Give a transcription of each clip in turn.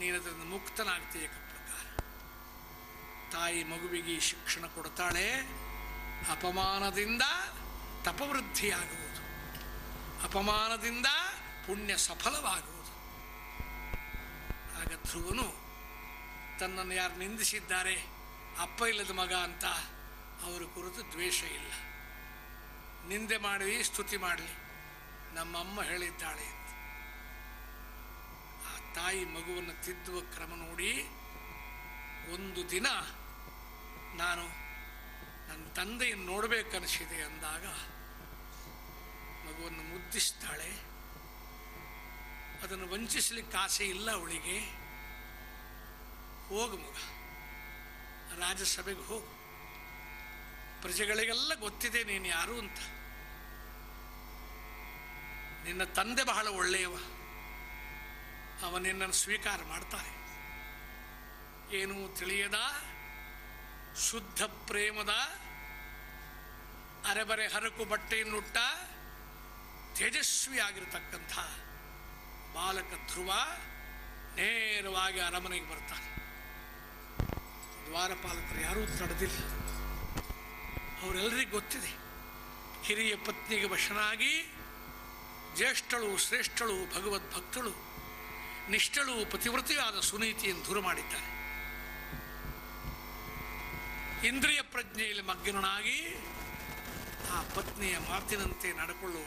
ನೀನದರಿಂದ ಮುಕ್ತನಾಗ್ತೀಯ ಪ್ರಕಾರ ತಾಯಿ ಮಗುವಿಗೆ ಶಿಕ್ಷಣ ಕೊಡ್ತಾಳೆ. ಅಪಮಾನದಿಂದ ತಪವೃದ್ಧಿಯಾಗುವುದು. ಅಪಮಾನದಿಂದ ಪುಣ್ಯ ಸಫಲವಾಗುವುದು. ಆಗ ಧ್ರುವನು ತನ್ನನ್ನು ಯಾರು ನಿಂದಿಸಿದ್ದಾರೆ? ಅಪ್ಪ ಇಲ್ಲದ ಮಗ ಅಂತ ಅವರ ಕುರಿತು ದ್ವೇಷ ಇಲ್ಲ. ನಿಂದೆ ಮಾಡಲಿ ಸ್ತುತಿ ಮಾಡಲಿ. ನಮ್ಮಮ್ಮ ಹೇಳಿದ್ದಾಳೆ ತಾಯಿ ಮಗುವನ್ನು ತಿದ್ದುವ ಕ್ರಮ ನೋಡಿ ಒಂದು ದಿನ ನಾನು ನನ್ನ ತಂದೆಯನ್ನು ನೋಡಬೇಕನ್ನಿಸಿದೆ ಅಂದಾಗ ಮಗುವನ್ನು ಮುದ್ದಿಸ್ತಾಳೆ. ಅದನ್ನು ವಂಚಿಸಲಿಕ್ಕೆ ಆಸೆ ಇಲ್ಲ ಅವಳಿಗೆ. ಹೋಗು ಮಗ ರಾಜ್ಯಸಭೆಗೆ ಹೋಗು. ಪ್ರಜೆಗಳಿಗೆಲ್ಲ ಗೊತ್ತಿದೆ ನೀನು ಯಾರು ಅಂತ. ನಿನ್ನ ತಂದೆ ಬಹಳ ಒಳ್ಳೆಯವ. ಅವ ನಿನ್ನನ್ನು ಸ್ವೀಕಾರ ಮಾಡ್ತಾರೆ. ಏನು ತಿಳಿಯದ, ಶುದ್ಧ ಪ್ರೇಮದ ಅರೆಬರೆ ಹರಕು ಬಟ್ಟೆಯನ್ನುಟ್ಟ ತೇಜಸ್ವಿಯಾಗಿರ್ತಕ್ಕಂಥ ಬಾಲಕ ಧ್ರುವ ನೇರವಾಗಿ ಅರಮನೆಗೆ ಬರ್ತಾನೆ. ದ್ವಾರಪಾಲಕರು ಯಾರೂ ತಡೆದಿಲ್ಲ ಅವರೆಲ್ಲರಿಗೂ ಗೊತ್ತಿದೆ, ಹಿರಿಯ ಪತ್ನಿಗೆ ವಶನಾಗಿ ಜ್ಯೇಷ್ಠಳು, ಶ್ರೇಷ್ಠಳು, ಭಗವದ್ಭಕ್ತಳು ನಿಷ್ಠಳು ಪತಿವ್ರತೆಯಾದ ಸುನೀತಿಯನ್ನು ದೂರ ಮಾಡಿದ್ದಾನೆ ಇಂದ್ರಿಯ ಪ್ರಜ್ಞೆಯಲ್ಲಿ ಮಗ್ನನಾಗಿ ಆ ಪತ್ನಿಯ ಮಾತಿನಂತೆ ನಡ್ಕೊಳ್ಳುವ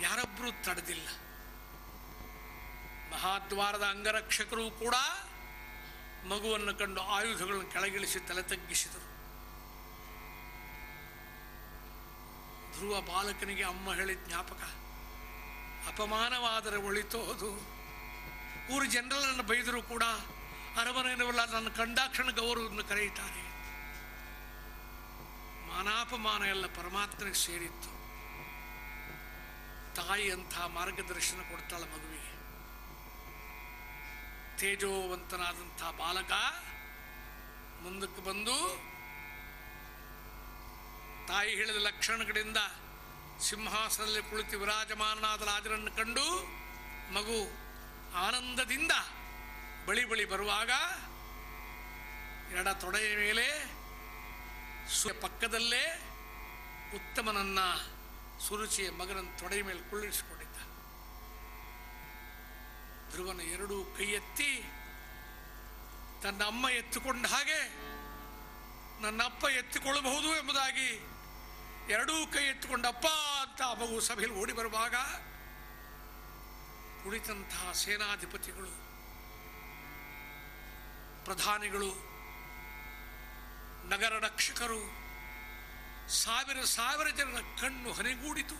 ಯಾರೊಬ್ಬರೂ ತಡೆದಿಲ್ಲ. ಮಹಾದ್ವಾರದ ಅಂಗರಕ್ಷಕರು ಕೂಡ ಮಗುವನ್ನು ಕಂಡು ಆಯುಧಗಳನ್ನು ಕೆಳಗಿಳಿಸಿ ತಲೆ ತಗ್ಗಿಸಿದರು. ಧ್ರುವ ಬಾಲಕನಿಗೆ ಅಮ್ಮ ಹೇಳಿದ ಜ್ಞಾಪಕ ಅಪಮಾನವಾದರೆ ಒಳಿತೋದು ಊರು ಜನರನ್ನು ಬೈದರೂ ಕೂಡ ಅರಮನೆಯವಲ್ಲ ನನ್ನ ಕಂಡಾಕ್ಷಣ ಗೌರವವನ್ನು ಕರೆಯುತ್ತಾರೆ. ಮಾನಾಪಮಾನ ಎಲ್ಲ ಪರಮಾತ್ಮನಿಗೆ ಸೇರಿತ್ತು. ತಾಯಿ ಅಂಥ ಮಾರ್ಗದರ್ಶನ ಕೊಡ್ತಾಳೆ ಮಗುವಿಗೆ. ತೇಜೋವಂತನಾದಂಥ ಬಾಲಕ ಮುಂದಕ್ಕೆ ಬಂದು ತಾಯಿ ಹೇಳಿದ ಲಕ್ಷಣಗಳಿಂದ ಸಿಂಹಾಸನದಲ್ಲಿ ಕುಳಿತು ವಿರಾಜಮಾನನಾದ ರಾಜರನ್ನು ಕಂಡು ಮಗು ಆನಂದದಿಂದ ಬಳಿ ಬಳಿ ಬರುವಾಗ ಎಡ ತೊಡೆಯ ಮೇಲೆ ಸು ಪಕ್ಕದಲ್ಲೇ ಉತ್ತಮನನ್ನ ಸುರುಚಿಯ ಮಗನನ್ನು ತೊಡೆಯ ಮೇಲೆ ಕುಳ್ಳಿರಿಸಿಕೊಂಡಿದ್ದ. ಧ್ರುವನ ಎರಡೂ ಕೈ ಎತ್ತಿ ತನ್ನ ಅಮ್ಮ ಎತ್ತುಕೊಂಡ ಹಾಗೆ ನನ್ನ ಅಪ್ಪ ಎತ್ತಿಕೊಳ್ಳಬಹುದು ಎಂಬುದಾಗಿ ಎರಡೂ ಕೈ ಇಟ್ಟುಕೊಂಡಪ್ಪ ಅಂತ ಆ ಮಗು ಸಭೆಯಲ್ಲಿ ಓಡಿ ಬರುವಾಗ ಕುಳಿತಂತಹ ಸೇನಾಧಿಪತಿಗಳು, ಪ್ರಧಾನಿಗಳು, ನಗರ ರಕ್ಷಕರು, ಸಾವಿರ ಸಾವಿರ ಜನರ ಕಣ್ಣು ಹನಿಗೂಡಿತು.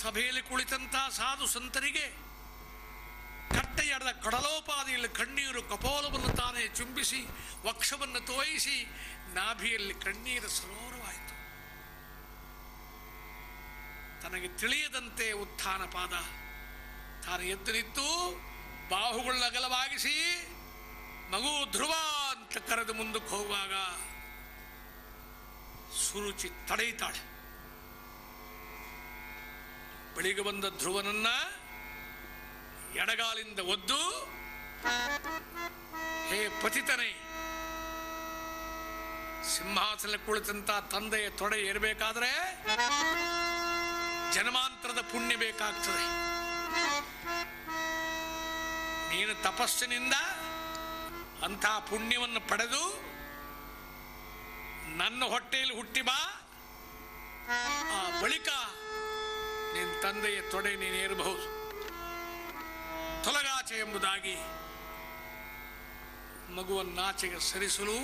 ಸಭೆಯಲ್ಲಿ ಕುಳಿತಂತಹ ಸಾಧು ಸಂತರಿಗೆ ಕಟ್ಟೆಯಡದ ಕಡಲೋಪಾದಿಯಲ್ಲಿ ಕಣ್ಣೀರು ಕಪೋಲವನ್ನು ತಾನೇ ಚುಂಬಿಸಿ, ವಕ್ಷವನ್ನು ತೋಯಿಸಿ ನಾಭಿಯಲ್ಲಿ ಕಣ್ಣೀರು ಸರೋರವಾಯಿತು ತನಗೆ ತಿಳಿಯದಂತೆ ಉತ್ಥಾನ ಪಾದ. ತಾನು ಎದ್ದು ನಿಂತು ಬಾಹುಗಳನ್ನ ಅಗಲವಾಗಿಸಿ, ಮಗು ಧ್ರುವ ಅಂತ ಕರೆದು ಮುಂದಕ್ಕೆ ಹೋಗುವಾಗ ಸುರುಚಿ ತಡೆಯುತ್ತಾಳೆ. ಬಳಿಗೆ ಬಂದ ಧ್ರುವನನ್ನ ಎಡಗಾಲಿಂದ ಒದ್ದು, ಹೇ ಪತಿತನೇ ಸಿಂಹಾಸನ ಕುಳಿತಂತ ತಂದೆಯ ತೊಡೆ ಏರಬೇಕಾದ್ರೆ ಜನ್ಮಾಂತರದ ಪುಣ್ಯ ಬೇಕಾಗ್ತದೆ. ನೀನು ತಪಸ್ಸಿನಿಂದ ಅಂತಹ ಪುಣ್ಯವನ್ನು ಪಡೆದು ನನ್ನ ಹೊಟ್ಟೆಯಲ್ಲಿ ಹುಟ್ಟಿ ಬಾ. ಆ ಬಳಿಕ ನಿನ್ನ ತಂದೆಯ ತೊಡೆ ನೀನು ಏರಬಹುದು. ತೊಲಗಾಚೆ ಎಂಬುದಾಗಿ ಮಗುವನ್ನಾಚೆಗೆ ಸರಿಸಲು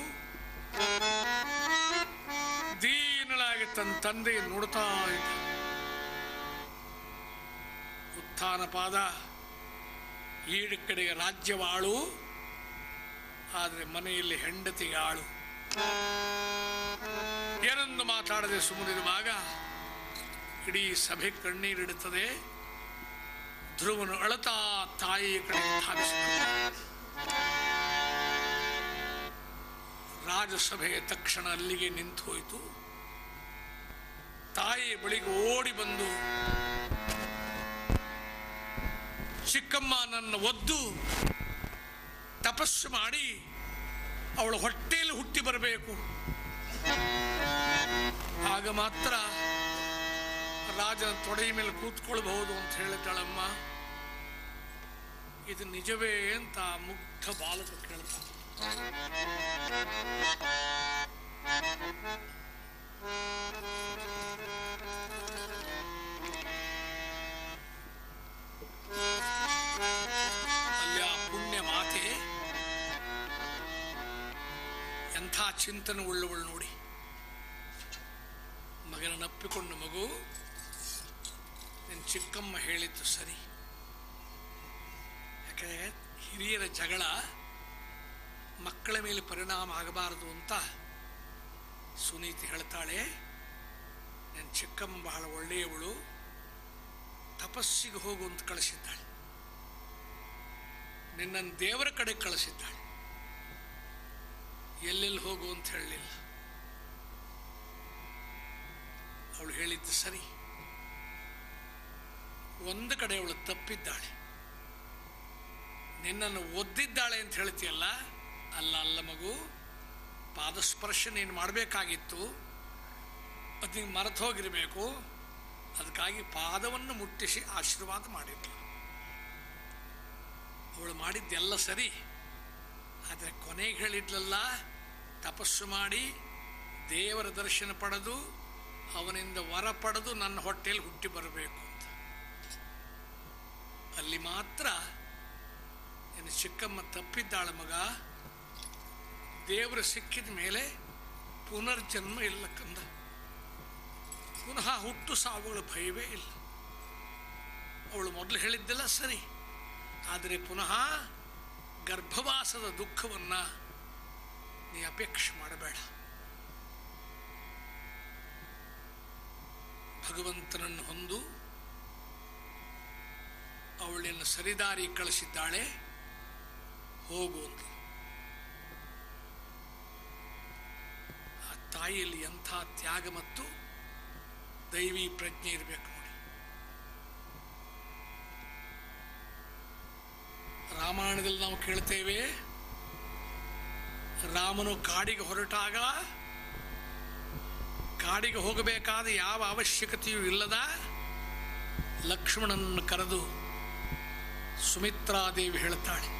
ದೀನಳಾಗಿ ತನ್ನ ತಂದೆ ನೋಡ್ತಾ ಇದ್ದ. ಉತ್ಥಾನ ಪಾದ. ಈಡು ಕಡೆಗೆ ರಾಜ್ಯವಾಳು, ಆದರೆ ಮನೆಯಲ್ಲಿ ಹೆಂಡತಿಗೆ ಆಳು. ಏನೊಂದು ಮಾತಾಡದೆ ಸುಮ್ಮನಿರುವಾಗ ಇಡೀ ಸಭೆ ಕಣ್ಣೀರಿಡುತ್ತದೆ. ಧ್ರುವನು ಅಳತಾ ತಾಯಿಯ ಕಡೆ ಧಾವಿಸಿದ ರಾಜಸಭೆಯ ತಕ್ಷಣ ಅಲ್ಲಿಗೆ ನಿಂತು ಹೋಯಿತು. ತಾಯಿ ಬಳಿಗೆ ಓಡಿ ಬಂದು, ಚಿಕ್ಕಮ್ಮ ನನ್ನ ಒದ್ದು, ತಪಸ್ಸು ಮಾಡಿ, ಅವಳ ಹೊಟ್ಟೆಯಲ್ಲಿ ಹುಟ್ಟಿ ಬರಬೇಕು. ಆಗ ಮಾತ್ರ ರಾಜನ ತೊಡೆಯ ಮೇಲೆ ಕೂತ್ಕೊಳ್ಬಹುದು ಅಂತ ಹೇಳಿದ್ದಾಳಮ್ಮ. ಇದು ನಿಜವೇ ಅಂತ ಮುಗ್ಧ ಬಾಲಕ ಕೇಳ್ತಾನೆ. ಎಂಥ ಚಿಂತನೆ ಉಳ್ಳವಳು ನೋಡಿ. ಮಗನನ್ನಪ್ಪಿಕೊಂಡು ಮಗು ನಿನ್ ಚಿಕ್ಕಮ್ಮ ಹೇಳಿದ್ದು ಸರಿ. ಯಾಕಂದ್ರೆ ಹಿರಿಯರ ಜಗಳ ಮಕ್ಕಳ ಮೇಲೆ ಪರಿಣಾಮ ಆಗಬಾರದು ಅಂತ ಸುನೀತಿ ಹೇಳ್ತಾಳೆ. ನನ್ನ ಚಿಕ್ಕಮ್ಮ ಬಹಳ ಒಳ್ಳೆಯವಳು. ತಪಸ್ಸಿಗೆ ಹೋಗು ಅಂತ ಕಳಿಸಿದ್ದಾಳೆ. ನಿನ್ನನ್ನು ದೇವರ ಕಡೆ ಕಳಿಸಿದ್ದಾಳೆ. ಎಲ್ಲೆಲ್ಲಿ ಹೋಗು ಅಂತ ಹೇಳಲಿಲ್ಲ. ಅವಳು ಹೇಳಿದ್ದು ಸರಿ. ಒಂದು ಕಡೆ ಅವಳು ತಪ್ಪಿದ್ದಾಳೆ. ನಿನ್ನನ್ನು ಒದ್ದಿದ್ದಾಳೆ ಅಂತ ಹೇಳ್ತೀಯಲ್ಲ ಅಲ್ಲ ಅಲ್ಲ ಮಗು, ಪಾದಸ್ಪರ್ಶ ನೀನು ಮಾಡಬೇಕಾಗಿತ್ತು. ಅದು ನೀನು ಮರೆತು ಹೋಗಿರಬೇಕು. ಅದಕ್ಕಾಗಿ ಪಾದವನ್ನು ಮುಟ್ಟಿಸಿ ಆಶೀರ್ವಾದ ಮಾಡಿದ್ಳು ಅವಳು ಮಾಡಿದ್ದೆಲ್ಲ ಸರಿ. ಆದರೆ ಕೊನೆಗೆ ಹೇಳಿದ್ಲಲ್ಲ, ತಪಸ್ಸು ಮಾಡಿ, ದೇವರ ದರ್ಶನ ಪಡೆದು, ಅವನಿಂದ ವರ ಪಡೆದು ನನ್ನ ಹೊಟ್ಟೆಯಲ್ಲಿ ಹುಟ್ಟಿ ಬರಬೇಕು ಅಂತ. ಅಲ್ಲಿ ಮಾತ್ರ ನಿನ್ನ ಚಿಕ್ಕಮ್ಮ ತಪ್ಪಿದ್ದಾಳ ಮಗ. ದೇವರು ಸಿಕ್ಕಿದ ಮೇಲೆ ಪುನರ್ಜನ್ಮ ಇಲ್ಲ ಕಂದ. ಪುನಃ ಹುಟ್ಟು ಸಾವುಗಳ ಭಯವೇ ಇಲ್ಲ. ಅವಳು ಮೊದಲು ಹೇಳಿದ್ದೆಲ್ಲ ಸರಿ. ಆದರೆ ಪುನಃ ಗರ್ಭವಾಸದ ದುಃಖವನ್ನ ನೀ ಅಪೇಕ್ಷೆ ಮಾಡಬೇಡ. ಭಗವಂತನನ್ನು ಹೊಂದು ಅವಳನ್ನು ಸರಿದಾರಿ ಕಳಿಸಿದ್ದಾಳೆ. ಹೋಗು ತಾಯಿಯಲ್ಲಿ ಎಂಥ ತ್ಯಾಗ ಮತ್ತು ದೈವಿ ಪ್ರಜ್ಞೆ ಇರಬೇಕು ನೋಡಿ. ರಾಮಾಯಣದಲ್ಲಿ ನಾವು ಕೇಳ್ತೇವೆ, ರಾಮನು ಕಾಡಿಗೆ ಹೊರಟಾಗ ಕಾಡಿಗೆ ಹೋಗಬೇಕಾದ ಯಾವ ಅವಶ್ಯಕತೆಯೂ ಇಲ್ಲದ ಲಕ್ಷ್ಮಣನನ್ನು ಕರೆದು ಸುಮಿತ್ರಾದೇವಿ ಹೇಳ್ತಾಳೆ,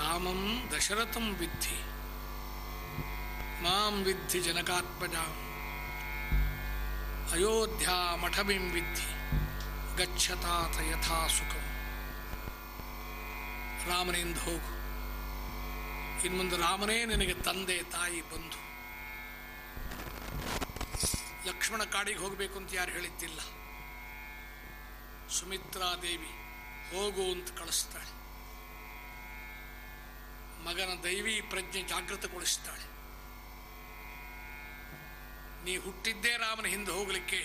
ರಾಮಂ ದಶರಥಂ ವಿದ್ಧಿ. ಮಾಂ ವಿದ್ಧಿ ಜನಕಾತ್ಮಜ. ಅಯೋಧ್ಯ ಮಠಮಿಂ ವಿದ್ಧಿ ಗಚ್ಚತಾತ ಯಥಾ ಸುಖ. ರಾಮನಿಂದ ಹೋಗು. ಇನ್ಮುಂದೆ ರಾಮನೇ ನಿನಗೆ ತಂದೆ, ತಾಯಿ, ಬಂಧು. ಲಕ್ಷ್ಮಣ ಕಾಡಿಗೆ ಹೋಗಬೇಕು ಅಂತ ಯಾರು ಹೇಳಿದ್ದಿಲ್ಲ. ಸುಮಿತ್ರಾ ದೇವಿ ಹೋಗು ಅಂತ ಕಳಿಸ್ತಾಳೆ. ಮಗನ ದೈವಿ ಪ್ರಜ್ಞೆ ಜಾಗೃತಗೊಳಿಸ್ತಾಳೆ. ನೀ ಹುಟ್ಟಿದ್ದೇ ರಾಮನ ಹಿಂದೆ ಹೋಗಲಿಕ್ಕೆ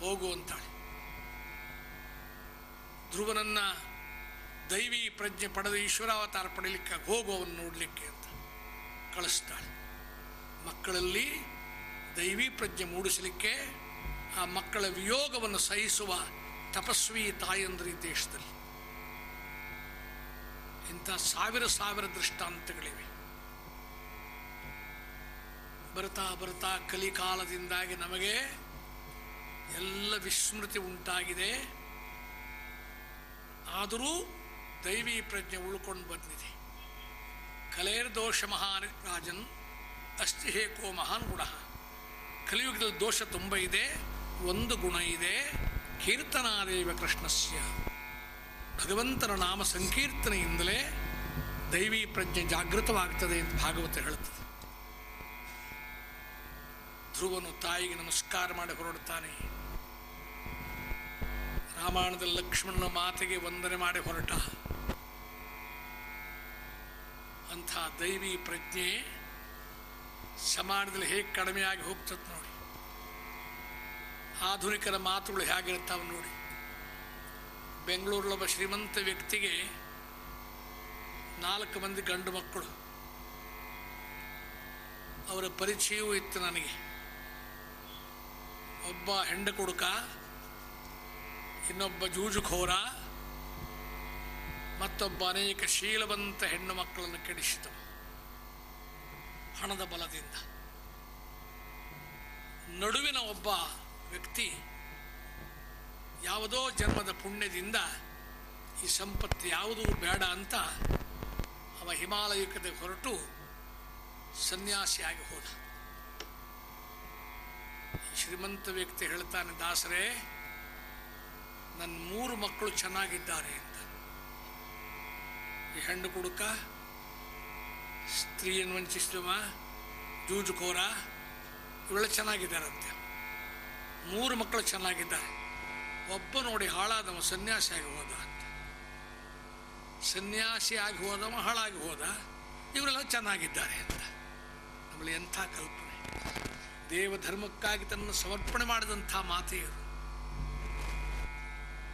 ಹೋಗು ಅಂತಾಳೆ. ಧ್ರುವನನ್ನ ದೈವಿ ಪ್ರಜ್ಞೆ ಪಡೆದು ಈಶ್ವರಾವತಾರ ಪಡೀಲಿಕ್ಕೆ ಹೋಗು ಅವನು ನೋಡಲಿಕ್ಕೆ ಅಂತ ಕಳಿಸ್ತಾಳೆ. ಮಕ್ಕಳಲ್ಲಿ ದೈವಿ ಪ್ರಜ್ಞೆ ಮೂಡಿಸಲಿಕ್ಕೆ ಆ ಮಕ್ಕಳ ವಿಯೋಗವನ್ನು ಸಹಿಸುವ ತಪಸ್ವಿ ತಾಯಂದ್ರಿ ದೇಶದಲ್ಲಿ. ಇಂಥ ಸಾವಿರ ಸಾವಿರ ದೃಷ್ಟಾಂತಗಳಿವೆ. ಬರ್ತಾ ಬರ್ತಾ ಕಲಿಕಾಲದಿಂದಾಗಿ ನಮಗೆ ಎಲ್ಲ ವಿಸ್ಮೃತಿ ಉಂಟಾಗಿದೆ. ಆದರೂ ದೈವಿ ಪ್ರಜ್ಞೆ ಉಳ್ಕೊಂಡು ಬಂದಿದೆ. ಕಲೇರ್ ದೋಷ ಮಹಾನ್ ರಾಜನ್ ಅಸ್ತಿ ಹೇಕೋ ಮಹಾನ್ ಗುಣ. ಕಲಿಯುಗದಲ್ಲಿ ದೋಷ ತುಂಬ ಇದೆ, ಒಂದು ಗುಣ ಇದೆ, ಕೀರ್ತನಾದೇವ ಕೃಷ್ಣಸ್ಯ. ಭಗವಂತನ ನಾಮ ಸಂಕೀರ್ತನೆಯಿಂದಲೇ ದೈವಿ ಪ್ರಜ್ಞೆ ಜಾಗೃತವಾಗ್ತದೆ ಅಂತ ಭಾಗವತ ಹೇಳುತ್ತದೆ ಧ್ರುವನು ತಾಯಿಗೆ ನಮಸ್ಕಾರ ಮಾಡಿ ಹೊರಡ್ತಾನೆ ರಾಮಾಯಣದ ಲಕ್ಷ್ಮಣನ ಮಾತಿಗೆ ವಂದನೆ ಮಾಡಿ ಹೊರಟ. ಅಂಥ ದೈವಿ ಪ್ರಜ್ಞೆ ಸಮಾಜದಲ್ಲಿ ಹೇಗೆ ಕಡಿಮೆಯಾಗಿ ಹೋಗ್ತದೆ ನೋಡಿ. ಆಧುನಿಕರ ಮಾತುಗಳು ಹೇಗಿರ್ತಾವೆ ನೋಡಿ. ಬೆಂಗಳೂರಲ್ಲೊಬ್ಬ ಶ್ರೀಮಂತ ವ್ಯಕ್ತಿಗೆ ನಾಲ್ಕು ಮಂದಿ ಗಂಡು ಮಕ್ಕಳು. ಅವರ ಪರಿಚಯವೂ ಇತ್ತು ನನಗೆ. ಒಬ್ಬ ಹೆಂಡ ಕುಡುಕ, ಇನ್ನೊಬ್ಬ ಜೂಜುಖೋರ ಮತ್ತೊಬ್ಬ ಅನೇಕ ಶೀಲವಂತ ಹೆಣ್ಣು ಮಕ್ಕಳನ್ನು ಕೆಡಿಸಿತು ಹಣದ ಬಲದಿಂದ. ನಡುವಿನ ಒಬ್ಬ ವ್ಯಕ್ತಿ ಯಾವುದೋ ಜನ್ಮದ ಪುಣ್ಯದಿಂದ ಈ ಸಂಪತ್ತು ಯಾವುದೂ ಬೇಡ ಅಂತ ಅವ ಹಿಮಾಲಯಕ್ಕೆ ಹೊರಟು ಸನ್ಯಾಸಿಯಾಗಿ ಹೋದ. ಶ್ರೀಮಂತ ವ್ಯಕ್ತಿ ಹೇಳ್ತಾನೆ, ದಾಸರೇ ನನ್ನ ಮೂರು ಮಕ್ಕಳು ಚೆನ್ನಾಗಿದ್ದಾರೆ ಅಂತ. ಈ ಹೆಣ್ಣು ಕುಡುಕ, ಸ್ತ್ರೀಯನ್ನು ವಂಚಿಸಿದವ ಜೂಜುಕೋರ ಇವೆಲ್ಲ ಚೆನ್ನಾಗಿದ್ದಾರಂತೆ. ಮೂರು ಮಕ್ಕಳು ಚೆನ್ನಾಗಿದ್ದಾರೆ. ಒಬ್ಬ ನೋಡಿ ಹಾಳಾದವ ಸನ್ಯಾಸಿಯಾಗಿ ಹೋದ ಅಂತ. ಸನ್ಯಾಸಿಯಾಗಿ ಹೋದವ, ಹಾಳಾಗಿ ಹೋದ. ಇವರೆಲ್ಲ ಚೆನ್ನಾಗಿದ್ದಾರೆ ಅಂತ. ನಮ್ಮಲ್ಲಿ ಎಂಥ ಕಲ್ಪನೆ. ದೇವ ಧರ್ಮಕ್ಕಾಗಿ ತನ್ನ ಸಮರ್ಪಣೆ ಮಾಡಿದಂಥ ಮಾತೆ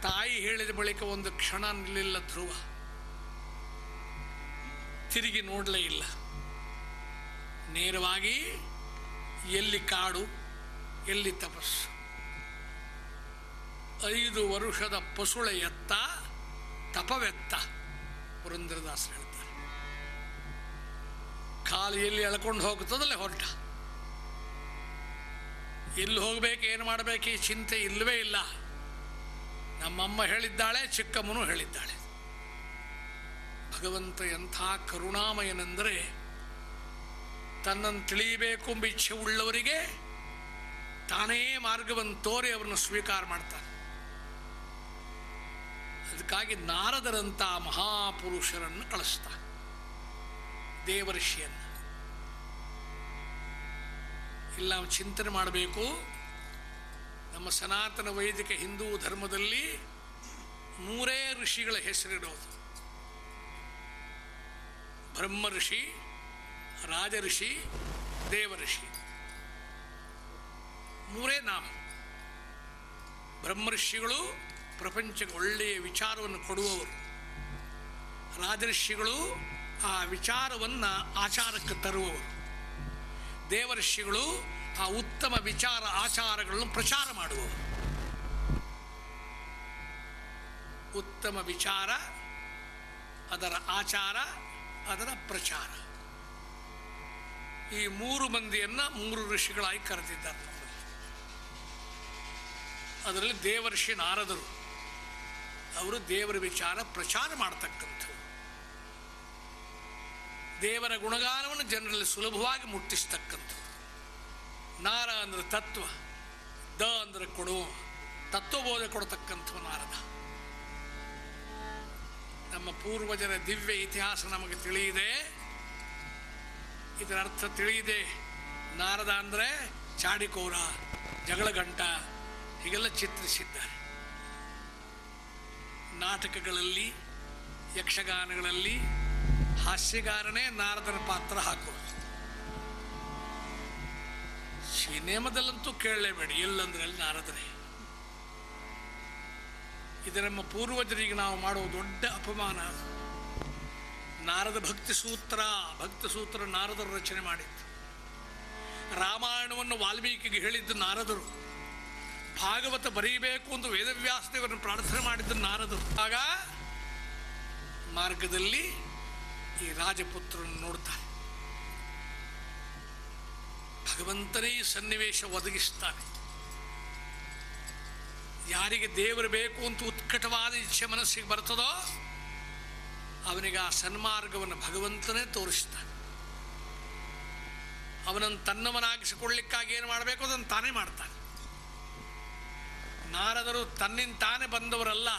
ತಾಯಿ ಹೇಳಿದ ಬಳಿಕ ಒಂದು ಕ್ಷಣ ನಿಲ್ಲಿಲ್ಲ ಧ್ರುವ. ತಿರುಗಿ ನೋಡಲೇ ಇಲ್ಲ. ನೇರವಾಗಿ ಎಲ್ಲಿ ಕಾಡು, ಎಲ್ಲಿ ತಪಸ್ಸು. ಐದು ವರುಷದ ಪಸುಳ ಎತ್ತ, ತಪವೆತ್ತ ಪುರಂದ್ರದಾಸರು ಹೇಳ್ತಾರೆ. ಕಾಲು ಎಲ್ಲಿ ಎಳ್ಕೊಂಡು ಹೋಗ್ತದಲ್ಲೇ ಹೊರಟ. ಎಲ್ಲಿ ಹೋಗ್ಬೇಕು, ಏನು ಮಾಡಬೇಕು, ಈ ಚಿಂತೆ ಇಲ್ಲವೇ ಇಲ್ಲ. ನಮ್ಮಮ್ಮ ಹೇಳಿದ್ದಾಳೆ, ಚಿಕ್ಕಮ್ಮನೂ ಹೇಳಿದ್ದಾಳೆ. ಭಗವಂತ ಎಂಥ ಕರುಣಾಮಯನೆಂದರೆ ತನ್ನನ್ನು ತಿಳಿಯಬೇಕು ಎಂಬ ಇಚ್ಛೆ ಉಳ್ಳವರಿಗೆ ತಾನೇ ಮಾರ್ಗವನ್ನು ತೋರಿ ಅವರನ್ನು ಸ್ವೀಕಾರ ಮಾಡ್ತಾನೆ. ಅದಕ್ಕಾಗಿ ನಾರದರಂಥ ಮಹಾಪುರುಷರನ್ನು ಕಳಿಸ್ತಾನೆ. ದೇವರ್ಷಿಯನ್ನು. ಇಲ್ಲ, ನಾವು ಚಿಂತನೆ ಮಾಡಬೇಕು. ನಮ್ಮ ಸನಾತನ ವೈದಿಕ ಹಿಂದೂ ಧರ್ಮದಲ್ಲಿ ಮೂರೇ ಋಷಿಗಳ ಹೆಸರಿಡೋದು. ಬ್ರಹ್ಮ ಋಷಿ, ರಾಜ ಋಷಿ, ದೇವ ಋಷಿ. ಮೂರೇ ನಾಮ. ಬ್ರಹ್ಮ ಋಷಿಗಳು ಪ್ರಪಂಚಕ್ಕೆ ಒಳ್ಳೆಯ ವಿಚಾರವನ್ನು ಕೊಡುವವರು. ರಾಜಋಷಿಗಳು ಆ ವಿಚಾರವನ್ನು ಆಚಾರಕ್ಕೆ ತರುವವರು. ದೇವಋಷಿಗಳು ಆ ಉತ್ತಮ ವಿಚಾರ ಆಚಾರಗಳನ್ನು ಪ್ರಚಾರ ಮಾಡುವವರು ಉತ್ತಮ ವಿಚಾರ, ಅದರ ಆಚಾರ, ಅದರ ಪ್ರಚಾರ. ಈ ಮೂರು ಮಂದಿಯನ್ನ ಮೂರು ಋಷಿಗಳಾಗಿ ಕರೆದಿದ್ದಾರೆ. ಅದರಲ್ಲಿ ದೇವರ್ಷಿ ನಾರದರು. ಅವರು ದೇವರ ವಿಚಾರ ಪ್ರಚಾರ ಮಾಡತಕ್ಕಂಥವ್ರು. ದೇವರ ಗುಣಗಾನವನ್ನು ಜನರಲ್ಲಿ ಸುಲಭವಾಗಿ ಮುಟ್ಟಿಸ್ತಕ್ಕಂಥದ್ದು. ನಾರ ಅಂದರೆ ತತ್ವ, ದ ಅಂದರೆ ಕೊಡು, ತತ್ವಬೋಧ ಕೊಡತಕ್ಕಂಥವ ನಾರದ. ನಮ್ಮ ಪೂರ್ವಜರ ದಿವ್ಯ ಇತಿಹಾಸ ನಮಗೆ ತಿಳಿಯಿದೆ, ಇದರ ಅರ್ಥ ತಿಳಿಯಿದೆ, ನಾರದ ಅಂದರೆ ಚಾಡಿಕೋರ, ಜಗಳಗಂಟ, ಹೀಗೆಲ್ಲ ಚಿತ್ರಿಸಿದ್ದಾರೆ. ನಾಟಕಗಳಲ್ಲಿ, ಯಕ್ಷಗಾನಗಳಲ್ಲಿ ಹಾಸ್ಯಗಾರನೇ ನಾರದನ ಪಾತ್ರ ಹಾಕುವುದು. ಸಿನಿಮಾದಲ್ಲಂತೂ ಕೇಳಲೇಬೇಡಿ ಎಲ್ಲಂದ್ರೆ ಅಲ್ಲಿ ನಾರದರೇ. ಇದು ನಮ್ಮ ಪೂರ್ವಜರಿಗೆ ನಾವು ಮಾಡುವ ದೊಡ್ಡ ಅಪಮಾನ. ನಾರದ ಭಕ್ತಿ ಸೂತ್ರ ಭಕ್ತಿ ಸೂತ್ರ ನಾರದರು ರಚನೆ ಮಾಡಿತ್ತು ರಾಮಾಯಣವನ್ನು ವಾಲ್ಮೀಕಿಗೆ ಹೇಳಿದ್ದು ನಾರದರು. ಭಾಗವತ ಬರೀಬೇಕು ಎಂದು ವೇದವ್ಯಾಸದೇವರನ್ನು ಪ್ರಾರ್ಥನೆ ಮಾಡಿದ್ದು ನಾರದರು. ಆಗ ಮಾರ್ಗದಲ್ಲಿ ಈ ರಾಜಪುತ್ರನ್ನು ನೋಡ್ತಾರೆ ಭಗವಂತನೇ ಈ ಸನ್ನಿವೇಶ ಒದಗಿಸ್ತಾನೆ. ಯಾರಿಗೆ ದೇವರು ಬೇಕು ಅಂತ ಉತ್ಕಟವಾದ ಇಚ್ಛೆ ಮನಸ್ಸಿಗೆ ಬರ್ತದೋ, ಅವನಿಗೆ ಆ ಸನ್ಮಾರ್ಗವನ್ನು ಭಗವಂತನೇ ತೋರಿಸ್ತಾನೆ. ಅವನನ್ನು ತನ್ನವನಾಗಿಸಿಕೊಳ್ಳಿಕ್ಕಾಗಿ ಏನು ಮಾಡಬೇಕು ಅದನ್ನು ತಾನೇ ಮಾಡ್ತಾನೆ. ನಾರದರು ತನ್ನಿಂದ ತಾನೇ ಬಂದವರಲ್ಲ.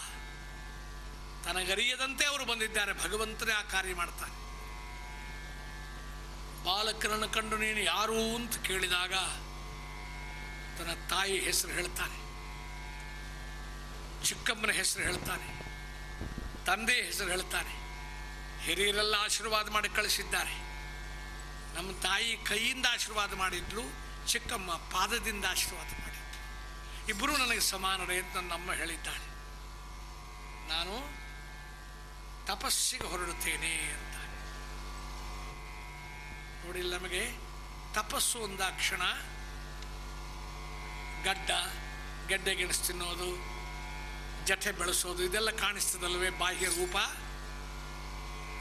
ತನಗರಿಯದಂತೆ ಅವರು ಬಂದಿದ್ದಾರೆ. ಭಗವಂತನೇ ಆ ಕಾರ್ಯ ಮಾಡ್ತಾನೆ. ಬಾಲಕರನ್ನು ಕಂಡು ನೀನು ಯಾರು ಅಂತ ಕೇಳಿದಾಗ ತನ್ನ ತಾಯಿ ಹೆಸರು ಹೇಳ್ತಾನೆ. ಚಿಕ್ಕಮ್ಮನ ಹೆಸರು ಹೇಳ್ತಾನೆ. ತಂದೆ ಹೆಸರು ಹೇಳ್ತಾನೆ. ಹಿರಿಯರೆಲ್ಲ ಆಶೀರ್ವಾದ ಮಾಡಿ ಕಳಿಸಿದ್ದಾರೆ. ನಮ್ಮ ತಾಯಿ ಕೈಯಿಂದ ಆಶೀರ್ವಾದ ಮಾಡಿದ್ಲು, ಚಿಕ್ಕಮ್ಮ ಪಾದದಿಂದ ಆಶೀರ್ವಾದ ಮಾಡಿದ್ಲು. ಇಬ್ಬರೂ ನನಗೆ ಸಮಾನರೇ ಅಂತ ನನ್ನಮ್ಮ ಹೇಳಿದ್ದಾಳೆ. ನಾನು ತಪಸ್ಸಿಗೆ ಹೊರಡುತ್ತೇನೆ ಅಂತ ನೋಡಿ ನಮಗೆ ತಪಸ್ಸು ಒಂದಾಕ್ಷಣ ಗಡ್ಡ, ಗೆಡ್ಡೆ ಗೆಣಸು ತಿನ್ನೋದು, ಜಠೆ ಬೆಳೆಸೋದು, ಇದೆಲ್ಲ ಕಾಣಿಸ್ತದಲ್ವೇ ಬಾಹ್ಯ ರೂಪ?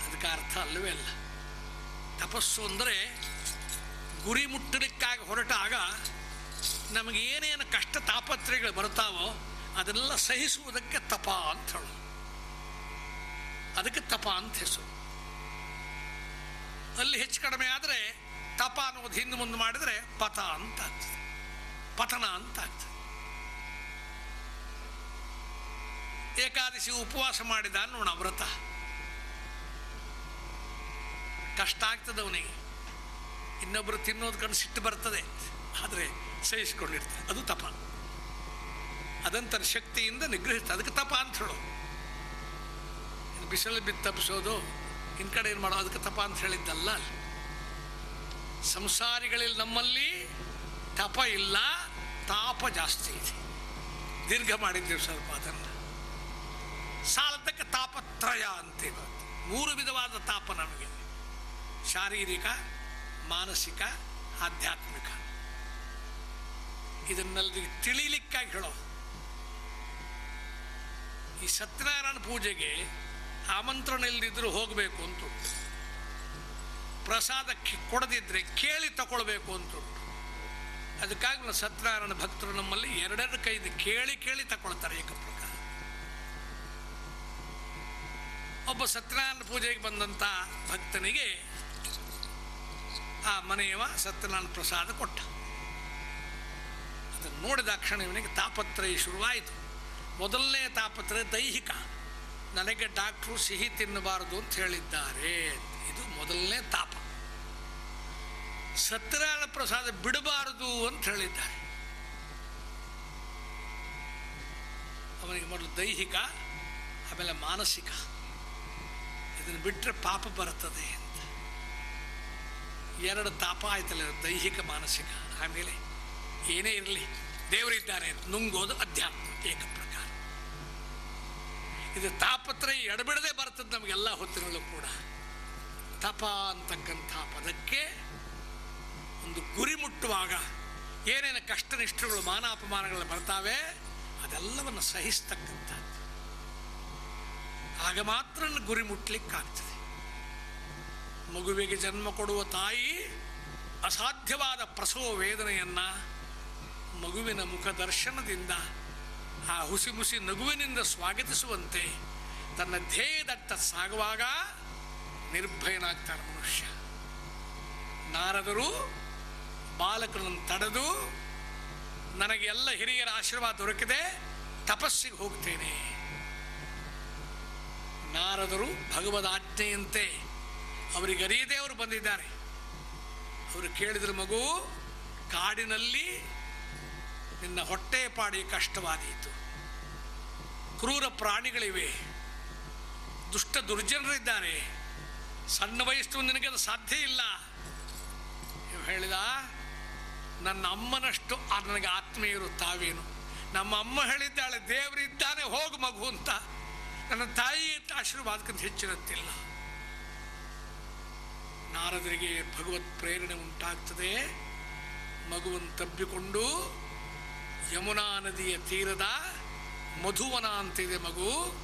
ಅದಕ್ಕೆ ಅರ್ಥ ಅಲ್ಲವೇ ಅಲ್ಲ. ತಪಸ್ಸು ಅಂದರೆ ಗುರಿ ಮುಟ್ಟಲಿಕ್ಕಾಗಿ ಹೊರಟಾಗ ನಮಗೆ ಏನೇನು ಕಷ್ಟ ತಾಪತ್ರಯಗಳು ಬರ್ತಾವೋ ಅದೆಲ್ಲ ಸಹಿಸುವುದಕ್ಕೆ ತಪ ಅಂತ ಹೇಳೋದು. ಅದಕ್ಕೆ ತಪ ಅಂತ ಹೆಸರು. ಅಲ್ಲಿ ಹೆಚ್ಚು ಕಡಿಮೆ ಆದರೆ ತಪ ಅನ್ನೋದು ಹಿಂದೆ ಮುಂದೆ ಮಾಡಿದರೆ ಪಥ ಅಂತ ಆಗ್ತದೆ. ಪತನ ಅಂತ ಆಗ್ತದೆ. ಏಕಾದಶಿ ಉಪವಾಸ ಮಾಡಿದ ನೋಣ ವ್ರತ. ಕಷ್ಟ ಆಗ್ತದೆ ಅವನಿಗೆ. ಇನ್ನೊಬ್ಬರು ತಿನ್ನೋದು ಕಣ್ಣು ಸಿಟ್ಟು ಬರ್ತದೆ. ಆದರೆ ಸಹಿಸಿಕೊಂಡಿರ್ತದೆ ಅದು ತಪ. ಅದಂತರ ಶಕ್ತಿಯಿಂದ ನಿಗ್ರಹಿಸ್ತದೆ ಅದಕ್ಕೆ ತಪ ಅಂತ ಹೇಳೋ ಬಿಸಿಲು ಬಿದ್ದು ತಪ್ಪಿಸೋದು ಇನ್ ಕಡೆ ಏನು ಮಾಡೋ, ಅದಕ್ಕೆ ತಪ ಅಂತ ಹೇಳಿದ್ದಲ್ಲ. ಸಂಸಾರಿಗಳಲ್ಲಿ ನಮ್ಮಲ್ಲಿ ತಪ ಇಲ್ಲ, ತಾಪ ಜಾಸ್ತಿ ಇದೆ. ದೀರ್ಘ ಮಾಡಿದ್ದೇವೆ ಸ್ವಲ್ಪ ಅದನ್ನು. ಸಾಲದಕ್ಕೆ ತಾಪತ್ರಯ ಅಂತೀವಿ ಮೂರು ವಿಧವಾದ ತಾಪ ನಮಗೆ. ಶಾರೀರಿಕ, ಮಾನಸಿಕ, ಆಧ್ಯಾತ್ಮಿಕ. ಇದನ್ನೆಲ್ಲ ತಿಳಿಲಿಕ್ಕಾಗಿ ಹೇಳೋ ಈ ಸತ್ಯನಾರಾಯಣ ಪೂಜೆಗೆ ಆಮಂತ್ರಣ ಇಲ್ಲದಿದ್ರೂ ಹೋಗಬೇಕು ಅಂತ ಉಂಟು. ಪ್ರಸಾದ ಕಿ- ಕೊಡದಿದ್ರೆ ಕೇಳಿ ತಗೊಳ್ಬೇಕು ಅಂತ. ಅದಕ್ಕಾಗಿ ನಾವು ಸತ್ಯನಾರಾಯಣ ಭಕ್ತರು ನಮ್ಮಲ್ಲಿ ಎರಡೆರಡು ಕೈದು ಕೇಳಿ ಕೇಳಿ ತಗೊಳ್ತಾರೆ ಏಕಪ್ರಕಾರ ಒಬ್ಬ ಸತ್ಯನಾರಾಯಣ ಪೂಜೆಗೆ ಬಂದಂಥ ಭಕ್ತನಿಗೆ ಆ ಮನೆಯವ ಸತ್ಯನಾರಾಯಣ ಪ್ರಸಾದ ಕೊಟ್ಟ ಅದನ್ನು ನೋಡಿದ ಕ್ಷಣ ಇವನಿಗೆ ತಾಪತ್ರಯ ಶುರುವಾಯಿತು ಮೊದಲನೇ ತಾಪತ್ರಯ ದೈಹಿಕ ನನಗೆ ಡಾಕ್ಟ್ರು ಸಿಹಿ ತಿನ್ನಬಾರದು ಅಂತ ಹೇಳಿದ್ದಾರೆ. ಇದು ಮೊದಲನೇ ತಾಪ. ಸತ್ಯನಾರಾಯಣ ಪ್ರಸಾದ ಬಿಡಬಾರದು ಅಂತ ಹೇಳಿದ್ದಾರೆ. ಅವನಿಗೆ ಮೊದಲು ದೈಹಿಕ, ಆಮೇಲೆ ಮಾನಸಿಕ. ಇದನ್ನು ಬಿಟ್ಟರೆ ಪಾಪ ಬರ್ತದೆ ಅಂತ. ಎರಡು ತಾಪ ಆಯ್ತಲ್ಲ, ದೈಹಿಕ, ಮಾನಸಿಕ. ಆಮೇಲೆ ಏನೇ ಇರಲಿ ದೇವರಿದ್ದಾನೆ ನುಂಗೋದು ಅಧ್ಯಾತ್ಮ ಏಕ ಪ್ರಕಾರ ಇದು ತಾಪತ್ರ ಎಡಬಿಡದೆ ಬರ್ತದೆ ನಮಗೆಲ್ಲ ಹೊತ್ತಿನಲ್ಲೂ ಕೂಡ. ತಪ ಅಂತಕ್ಕಂಥ ಪದಕ್ಕೆ ಒಂದು ಗುರಿ ಮುಟ್ಟುವಾಗ ಏನೇನು ಕಷ್ಟ ನಿಷ್ಠಗಳು ಮಾನ ಅಪಮಾನಗಳು ಬರ್ತಾವೆ, ಅದೆಲ್ಲವನ್ನು ಸಹಿಸ್ತಕ್ಕಂಥದ್ದು. ಆಗ ಮಾತ್ರ ಗುರಿ ಮುಟ್ಲಿಕ್ಕಾಗ್ತದೆ. ಮಗುವಿಗೆ ಜನ್ಮ ಕೊಡುವ ತಾಯಿ ಅಸಾಧ್ಯವಾದ ಪ್ರಸವ ವೇದನೆಯನ್ನ ಮಗುವಿನ ಮುಖ ದರ್ಶನದಿಂದ ಆ ಹುಸಿ ಮುಸಿ ನಗುವಿನಿಂದ ಸ್ವಾಗತಿಸುವಂತೆ ತನ್ನ ಧ್ಯೇಯದತ್ತ ಸಾಗುವಾಗ ನಿರ್ಭಯನಾಗ್ತಾರೆ ಮನುಷ್ಯ. ನಾರದರು ಬಾಲಕನನ್ನು ತಡೆದು ನನಗೆ ಎಲ್ಲ ಹಿರಿಯರ ಆಶೀರ್ವಾದ ದೊರಕಿದೆ, ತಪಸ್ಸಿಗೆ ಹೋಗ್ತೇನೆ. ನಾರದರು ಭಗವದ್ ಆಜ್ಞೆಯಂತೆ ಅವರಿಗೆ ಅರಿಯದೇ ಅವರು ಬಂದಿದ್ದಾರೆ. ಅವರು ಕೇಳಿದ್ರ, ಮಗು, ಕಾಡಿನಲ್ಲಿ ನಿನ್ನ ಹೊಟ್ಟೆ ಪಾಡಿ ಕಷ್ಟವಾದೀತು. ಕ್ರೂರ ಪ್ರಾಣಿಗಳಿವೆ. ದುಷ್ಟ ದುರ್ಜನರಿದ್ದಾರೆ. ಸಣ್ಣ ವಯಸ್ಸು ನಿನಗೆ ಅದು ಸಾಧ್ಯ ಇಲ್ಲ. ಹೇಳಿದ? ನನ್ನ ಅಮ್ಮನಷ್ಟು ನನಗೆ ಆತ್ಮೀಯರು ತಾವೇನು? ನಮ್ಮ ಅಮ್ಮ ಹೇಳಿದ್ದಾಳೆ ದೇವರಿದ್ದಾನೆ ಹೋಗು ಮಗು ಅಂತ. ನನ್ನ ತಾಯಿ ಆಶೀರ್ವಾದಕ್ಕಿಂತ ಹೆಚ್ಚಿರುತ್ತಿಲ್ಲ. ನಾರದರಿಗೆ ಭಗವತ್ ಪ್ರೇರಣೆ ಉಂಟಾಗ್ತದೆ. ಮಗುವನ್ನು ತಬ್ಬಿಕೊಂಡು ಯಮುನಾ ನದಿಯ ತೀರದ ಮಧುವನ ಅಂತಿದೆ ಮಗು.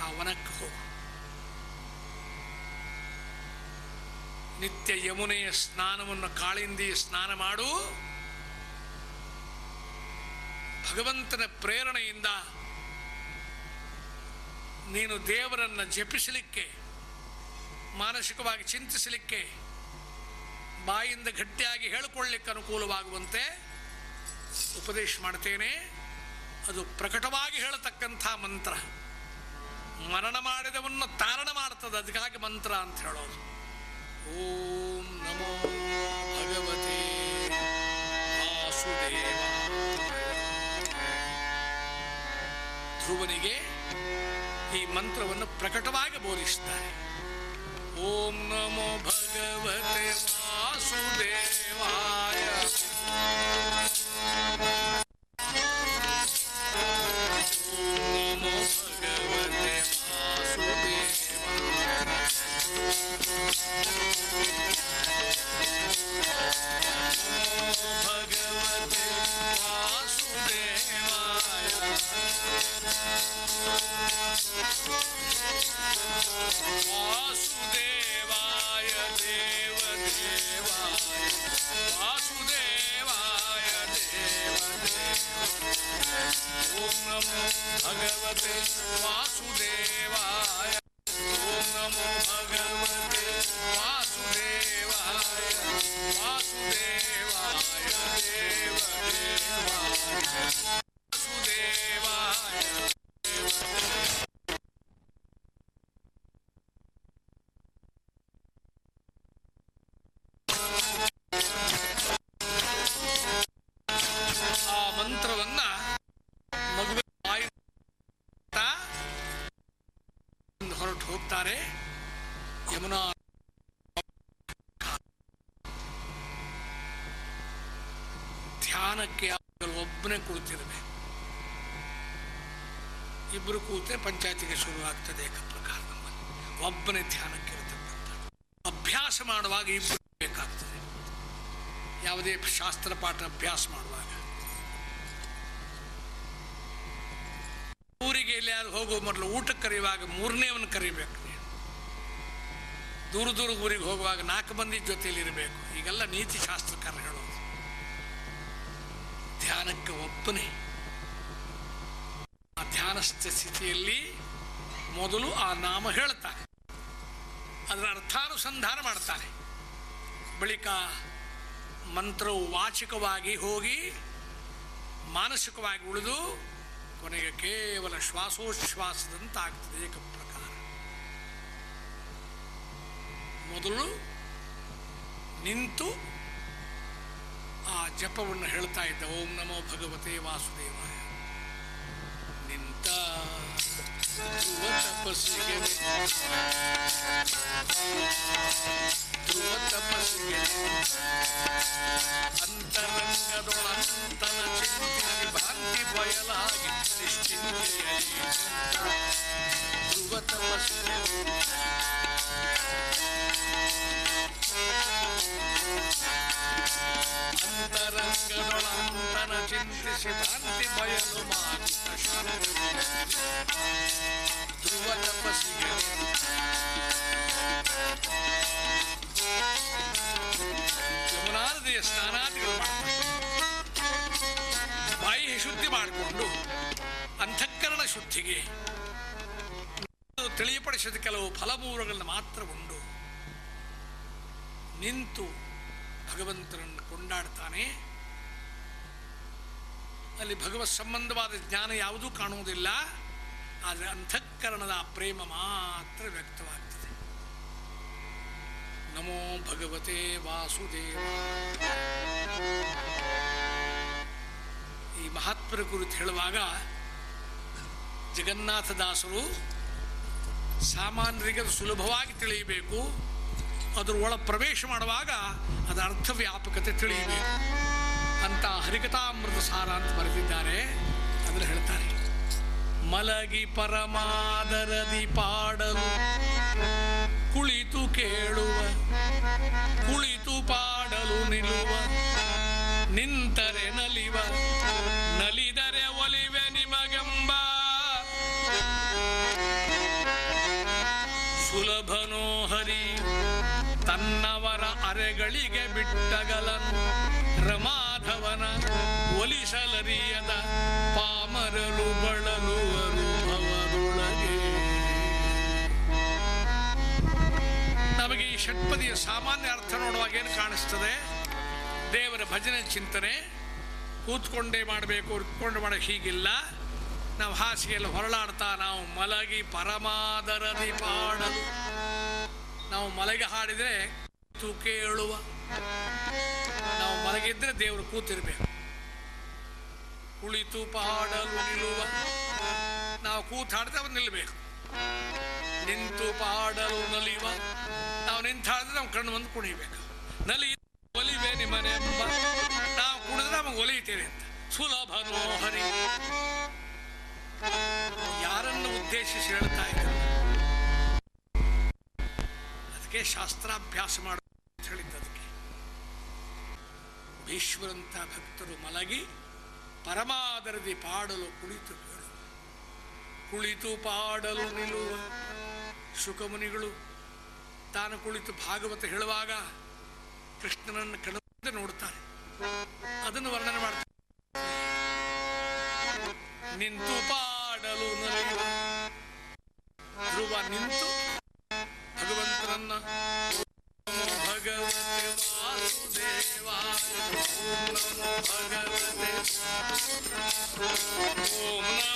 ಆ ವನಕ್ಕೆ ಹೋಗು. ನಿತ್ಯ ಯಮುನೆಯ ಸ್ನಾನವನ್ನು ಕಾಳಿಂದಿ ಸ್ನಾನ ಮಾಡು. ಭಗವಂತನ ಪ್ರೇರಣೆಯಿಂದ ನೀನು ದೇವರನ್ನ ಜಪಿಸಲಿಕ್ಕೆ, ಮಾನಸಿಕವಾಗಿ ಚಿಂತಿಸಲಿಕ್ಕೆ, ಬಾಯಿಂದ ಗಟ್ಟಿಯಾಗಿ ಹೇಳಿಕೊಳ್ಳಿಕ್ಕೆ ಅನುಕೂಲವಾಗುವಂತೆ ಉಪದೇಶ ಮಾಡ್ತೇನೆ. ಅದು ಪ್ರಕಟವಾಗಿ ಹೇಳತಕ್ಕಂಥ ಮಂತ್ರ. ಮರಣ ಮಾಡಿದವನ್ನು ತಾರಣ ಮಾಡ್ತದೆ, ಅದಕ್ಕಾಗಿ ಮಂತ್ರ ಅಂತ ಹೇಳೋದು. ಓಂ ನಮೋ ಭಗವತೆ ವಾಸುದೇವ ಧ್ರುವನಿಗೆ ಈ ಮಂತ್ರವನ್ನು ಪ್ರಕಟವಾಗಿ ಬೋಧಿಸ್ತಾರೆ ಓಂ ನಮೋ ಭಗವತೆ ವಾಸುದೇವಾಯ. ಒಬ್ಬನೇ ಕುಳಿತಿರಬೇಕು ಇಬ್ಬರು ಕೂತ್ರೆ ಪಂಚಾಯತಿಗೆ ಶುರುವಾಗ್ತದೆ ಏಕ ಪ್ರಕಾರ ನಮ್ಮಲ್ಲಿ. ಒಬ್ಬನೇ ಧ್ಯಾನಕ್ಕೆ ಇರತಕ್ಕಂಥ ಅಭ್ಯಾಸ ಮಾಡುವಾಗ ಇಬ್ಬರು ಬೇಕಾಗ್ತದೆ. ಯಾವುದೇ ಶಾಸ್ತ್ರ ಪಾಠ ಅಭ್ಯಾಸ ಮಾಡುವಾಗ. ಊರಿಗೆ ಎಲ್ಲಿಯಾದ್ರು ಹೋಗೋ ಮೊದಲು ಊಟ ಕರೆಯುವಾಗ ಮೂರನೇವನ್ನ ಕರಿಬೇಕು. ದೂರ ದೂರ ಊರಿಗೆ ಹೋಗುವಾಗ ನಾಲ್ಕು ಮಂದಿ ಜೊತೆಯಲ್ಲಿ ಇರಬೇಕು. ಈಗೆಲ್ಲ ನೀತಿ ಶಾಸ್ತ್ರಕಾರ ಒಬ್ಬನೇ ಆ ಧ್ಯಾನಸ್ಥ ಸ್ಥಿತಿಯಲ್ಲಿ ಮೊದಲು ಆ ನಾಮ ಹೇಳ್ತಾರೆ. ಅದರ ಅರ್ಥಾನುಸಂಧಾನ ಮಾಡ್ತಾರೆ. ಬಳಿಕ ಮಂತ್ರವು ವಾಚಿಕವಾಗಿ ಹೋಗಿ ಮಾನಸಿಕವಾಗಿ ಉಳಿದು ಕೊನೆಗೆ ಕೇವಲ ಶ್ವಾಸೋಚ್ಛ್ವಾಸದಂತಾಗ್ತದೆ ಏಕ ಪ್ರಕಾರ ಮೊದಲು ನಿಂತು ಆ ಜಪವನ್ನು ಹೇಳ್ತಾ ಇದ್ದ, ಓಂ ನಮೋ ಭಗವತೆ ವಾಸುದೇವಾಯ. ನಿಂತ ಧ್ರುವ ತಪಸ್ಸಿಗೆ ಧ್ರುವ ತಪಸ್ಸಿಗೆ ಅಂತರಂಗದೊಳಂತನ ಚಿಂತಿಸಿ ಭ್ರಾಂತಿ ಬಯಲಾಗಿ ನಿಶ್ಚಿಂತೆಯಾಗಿ ಧ್ರುವ ತಪಸ್ಸಿಗೆ ಅಂತರಂಗದೊಳಂತನ ಚಿಂತಿಸಿ ಶುದ್ಧಿ ಮಾಡಿಕೊಂಡು ಅಂಧಃಕರಣ ಶುದ್ಧಿಗೆ ತಿಳಿಯಪಡಿಸಿದ ಕೆಲವು ಫಲಮೂಲಗಳನ್ನು ಮಾತ್ರ ಉಂಡು ನಿಂತು ಭಗವಂತನನ್ನು ಕೊಂಡಾಡ್ತಾನೆ ಅಲ್ಲಿ ಭಗವತ್ ಸಂಬಂಧವಾದ ಜ್ಞಾನ ಯಾವುದೂ ಕಾಣುವುದಿಲ್ಲ. ಆದರೆ ಅಂತಃಕರಣದ ಪ್ರೇಮ ಮಾತ್ರ ವ್ಯಕ್ತವಾಗ್ತದೆ. ನಮೋ ಭಗವತೆ ವಾಸುದೇವ. ಈ ಮಹಾತ್ಮರ ಕುರಿತು ಹೇಳುವಾಗ ಜಗನ್ನಾಥದಾಸರು ಸಾಮಾನ್ಯರಿಗೆ ಅದು ಸುಲಭವಾಗಿ ತಿಳಿಯಬೇಕು. ಅದರ ಒಳ ಪ್ರವೇಶ ಮಾಡುವಾಗ ಅದರ ಅರ್ಥ ವ್ಯಾಪಕತೆ ತಿಳಿಯಬೇಕು. ಅಂತ ಹರಿಕಥಾಮೃತ ಸಾರ ಅಂತ ಬರೆದಿದ್ದಾರೆ ಅಂದ್ರೆ ಹೇಳ್ತಾರೆ. ಮಲಗಿ ಪರಮಾದರದಿ ಪಾಡಲು ಕುಳಿತು ಕೇಳುವ, ಕುಳಿತು ಪಾಡಲು ನಿಲ್ಲುವ, ನಿಂತರೆ ನಲಿವ, ನಲಿದರೆ ಒಲಿವೆ ನಿಮಗೆಂಬ. ಸುಲಭನೋ ಹರಿ, ತನ್ನವರ ಅರೆಗಳಿಗೆ ಬಿಟ್ಟಗಲನು. ರಮಾಧವನ ಒಲಿಸಲರಿಯದ ಪಾಮರಲು ಬಳಲುವರು ಅವರೊಳಗೆ. ನಮಗೆ ಈ ಷಟ್ಪದಿಯ ಸಾಮಾನ್ಯ ಅರ್ಥ ನೋಡುವಾಗ ಏನು ಕಾಣಿಸ್ತದೆ? ದೇವರ ಭಜನೆ ಚಿಂತನೆ. ಕೂತ್ಕೊಂಡೇ ಮಾಡಬೇಕು ಉತ್ಕೊಂಡು ಮಾಡೋಕೆ ಹೀಗಿಲ್ಲ. ನಾವು ಹಾಸಿಗೆಯಲ್ಲಿ ಹೊರಳಾಡ್ತಾ ನಾವು ಮಲಗಿ ಪರಮಾದರದಿ ಪಾಡಲು. ನಾವು ಮಲಗಿ ಹಾಡಿದರೆ ಕೂತು ಕೇಳುವ ನಾವು ಮಲಗಿದ್ರೆ ದೇವರು ಕೂತಿರ್ಬೇಕು. ಕುಳಿತು ಪಾಡಲು ನಿಲ್ಲುವ. ನಾವು ಕೂತಾಡ್ತಾ ನಿಲ್ಲಬೇಕು ನಿಂತು ಪಾಡಲು ನಲಿಯುವ. ನಾವು ನಿಂತಾಡಿದ್ರೆ ನಮ್ಮ ಕಣ್ಣು ಬಂದು ಕುಣಿಬೇಕು. ನಲಿ ಒಲಿವೆ ನಿಮ್ಮನೆ ಎಂಬ. ನಾವು ಕುಣಿದ್ರೆ ನಮಗೆ ಒಲಿಯುತ್ತೇನೆ ಅಂತ. ಸುಲಭನೋ ಹರಿ. ಯಾರನ್ನು ಉದ್ದೇಶಿಸಿ ಹೇಳ್ತಾ ಇದ್ದಾರೆ? ಅದಕ್ಕೆ ಶಾಸ್ತ್ರಾಭ್ಯಾಸ ಮಾಡ ಅಂತ ಹೇಳಿದ್ದು ಅದಕ್ಕೆ. ಭೀಶ್ವರಂತ ಭಕ್ತರು ಮಲಗಿ ಪರಮಾದರದಿ ಪಾಡಲು ಕುಳಿತು ಕೇಳು ಕುಳಿತು ಪಾಡಲು ನಿಲ್ಲುವ ಶುಕಮುನಿಗಳು. ತಾನು ಕುಳಿತು ಭಾಗವತ ಹೇಳುವಾಗ ಕೃಷ್ಣನನ್ನು ಕಣ್ಣಿಂದ ನೋಡುತ್ತಾರೆ. ಅದನ್ನು ವರ್ಣನೆ ಮಾಡ್ತಾರೆ. ನಿಂತು ಪಾಡಲು ಧ್ರುವ ನಿಂತು ಭಗವಂತನನ್ನ ಭಗವತೆ ವಾಸುದೇವಾಯ ಓಂ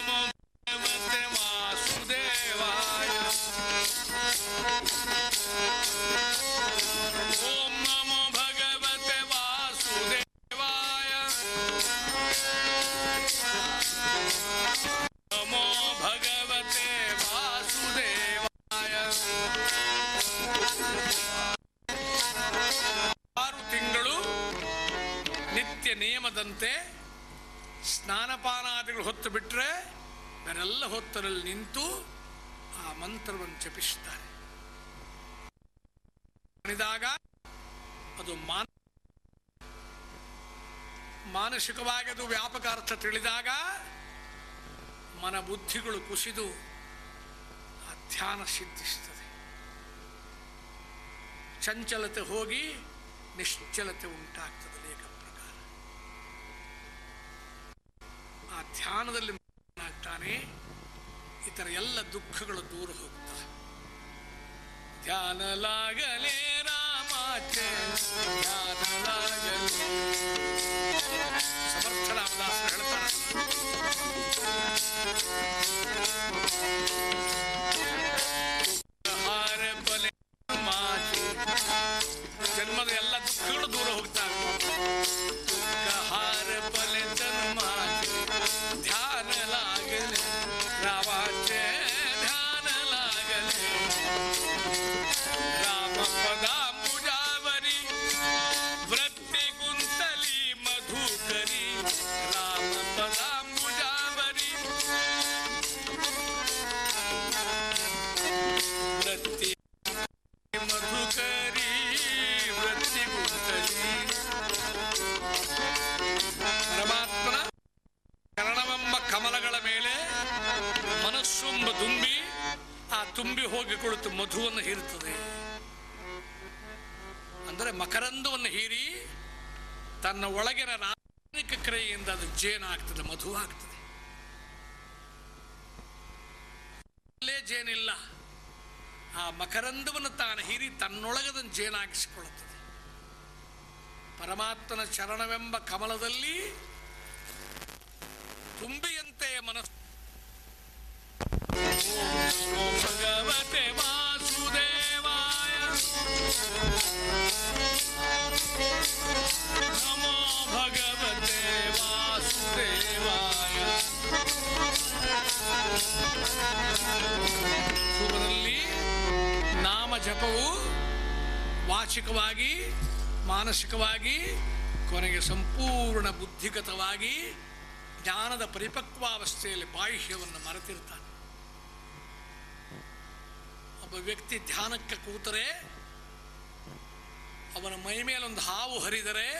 ಸ್ನಾನಪಾನಾದಿಗಳು ಹೊತ್ತು ಬಿಟ್ಟರೆ ಬೇರೆಲ್ಲ ಹೊತ್ತರಲ್ಲಿ ನಿಂತು ಆ ಮಂತ್ರವನ್ನು ಜಪಿಸ್ತಾರೆ. ಮಾಡಿದಾಗ ಅದು ಮಾನ ಮಾನಸಿಕವಾಗಿ ಅದು ವ್ಯಾಪಕ ಅರ್ಥ ತಿಳಿದಾಗ ಮನ ಬುದ್ಧಿಗಳು ಕುಸಿದು ಆ ಧ್ಯಾನ ಸಿದ್ಧಿಸ್ತದೆ. ಚಂಚಲತೆ ಹೋಗಿ ನಿಶ್ಚಲತೆ ಉಂಟಾಗ್ತದೆ ಲೇಖ ಪ್ರಕಾರ ಆ ಧ್ಯಾನದಲ್ಲಿ ಆಗ್ತಾನೆ ಇತರ ಎಲ್ಲ ದುಃಖಗಳು ದೂರ ಹೋಗ್ತವೆ. ಧ್ಯಾನಲಾಗಲೇ ರಾಮಾಚೆ ಧ್ಯಾನಲಾಗಲೇ ಜೇನಾಗಿಸಿಕೊಳ್ಳುತ್ತದೆ. ಪರಮಾತ್ಮನ ಚರಣವೆಂಬ ಕಮಲದಲ್ಲಿ ಪರಿಪಕ್ವಾವಸ್ಥೆಯಲ್ಲಿ ಬಾಹ್ಯವನ್ನು ಮರೆತಿರ್ತಾನೆ. ಒಬ್ಬ ವ್ಯಕ್ತಿ ಧ್ಯಾನಕ್ಕೆ ಕೂತರೆ, ಅವನ ಮೈ ಮೇಲೊಂದು ಹಾವು ಹರಿದರೆ,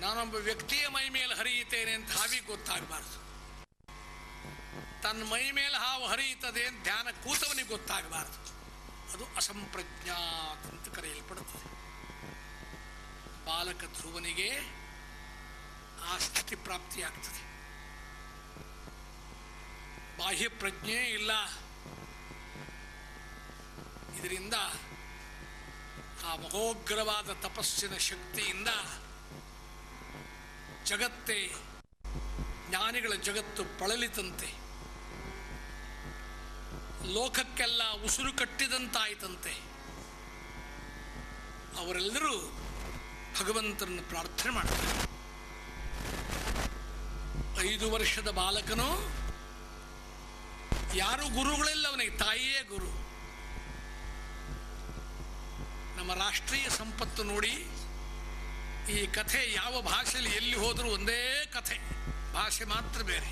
ನಾನೊಬ್ಬ ವ್ಯಕ್ತಿಯ ಮೈ ಮೇಲೆ ಹರಿಯುತ್ತೇನೆ ಅಂತ ಹಾವಿ ಗೊತ್ತಾಗಬಾರದು. ತನ್ನ ಮೈ ಮೇಲೆ ಹಾವು ಹರಿಯುತ್ತದೆ ಅಂತ ಧ್ಯಾನ ಕೂತವನಿಗೆ ಗೊತ್ತಾಗಬಾರದು. ಅದು ಅಸಂಪ್ರಜ್ಞಾತ್ ಅಂತ ಕರೆಯಲ್ಪಡುತ್ತದೆ. ಬಾಲಕ ಧ್ರುವನಿಗೆ ಆ ಸ್ಥಿತಿ ಪ್ರಾಪ್ತಿಯಾಗ್ತದೆ. ಬಾಹ್ಯ ಪ್ರಜ್ಞೆ ಇಲ್ಲ. ಇದರಿಂದ ಆ ಮಹೋಗ್ರವಾದ ತಪಸ್ಸಿನ ಶಕ್ತಿಯಿಂದ ಜಗತ್ತೇ ಜ್ಞಾನಿಗಳ ಜಗತ್ತು ಪಳಲಿತಂತೆ ಲೋಕಕ್ಕೆಲ್ಲ ಉಸಿರು ಕಟ್ಟಿದಂತಾಯಿತಂತೆ. ಅವರೆಲ್ಲರೂ ಭಗವಂತನನ್ನು ಪ್ರಾರ್ಥನೆ ಮಾಡ್ತಾರೆ. ಐದು ವರ್ಷದ ಬಾಲಕನು ಯಾರು ಗುರುಗಳಿಲ್ಲ ಅವನಿಗೆ, ತಾಯಿಯೇ ಗುರು. ನಮ್ಮ ರಾಷ್ಟ್ರೀಯ ಸಂಪತ್ತು ನೋಡಿ, ಈ ಕಥೆ ಯಾವ ಭಾಷೆಯಲ್ಲಿ ಎಲ್ಲಿ ಹೋದರೂ ಒಂದೇ ಕಥೆ, ಭಾಷೆ ಮಾತ್ರ ಬೇರೆ.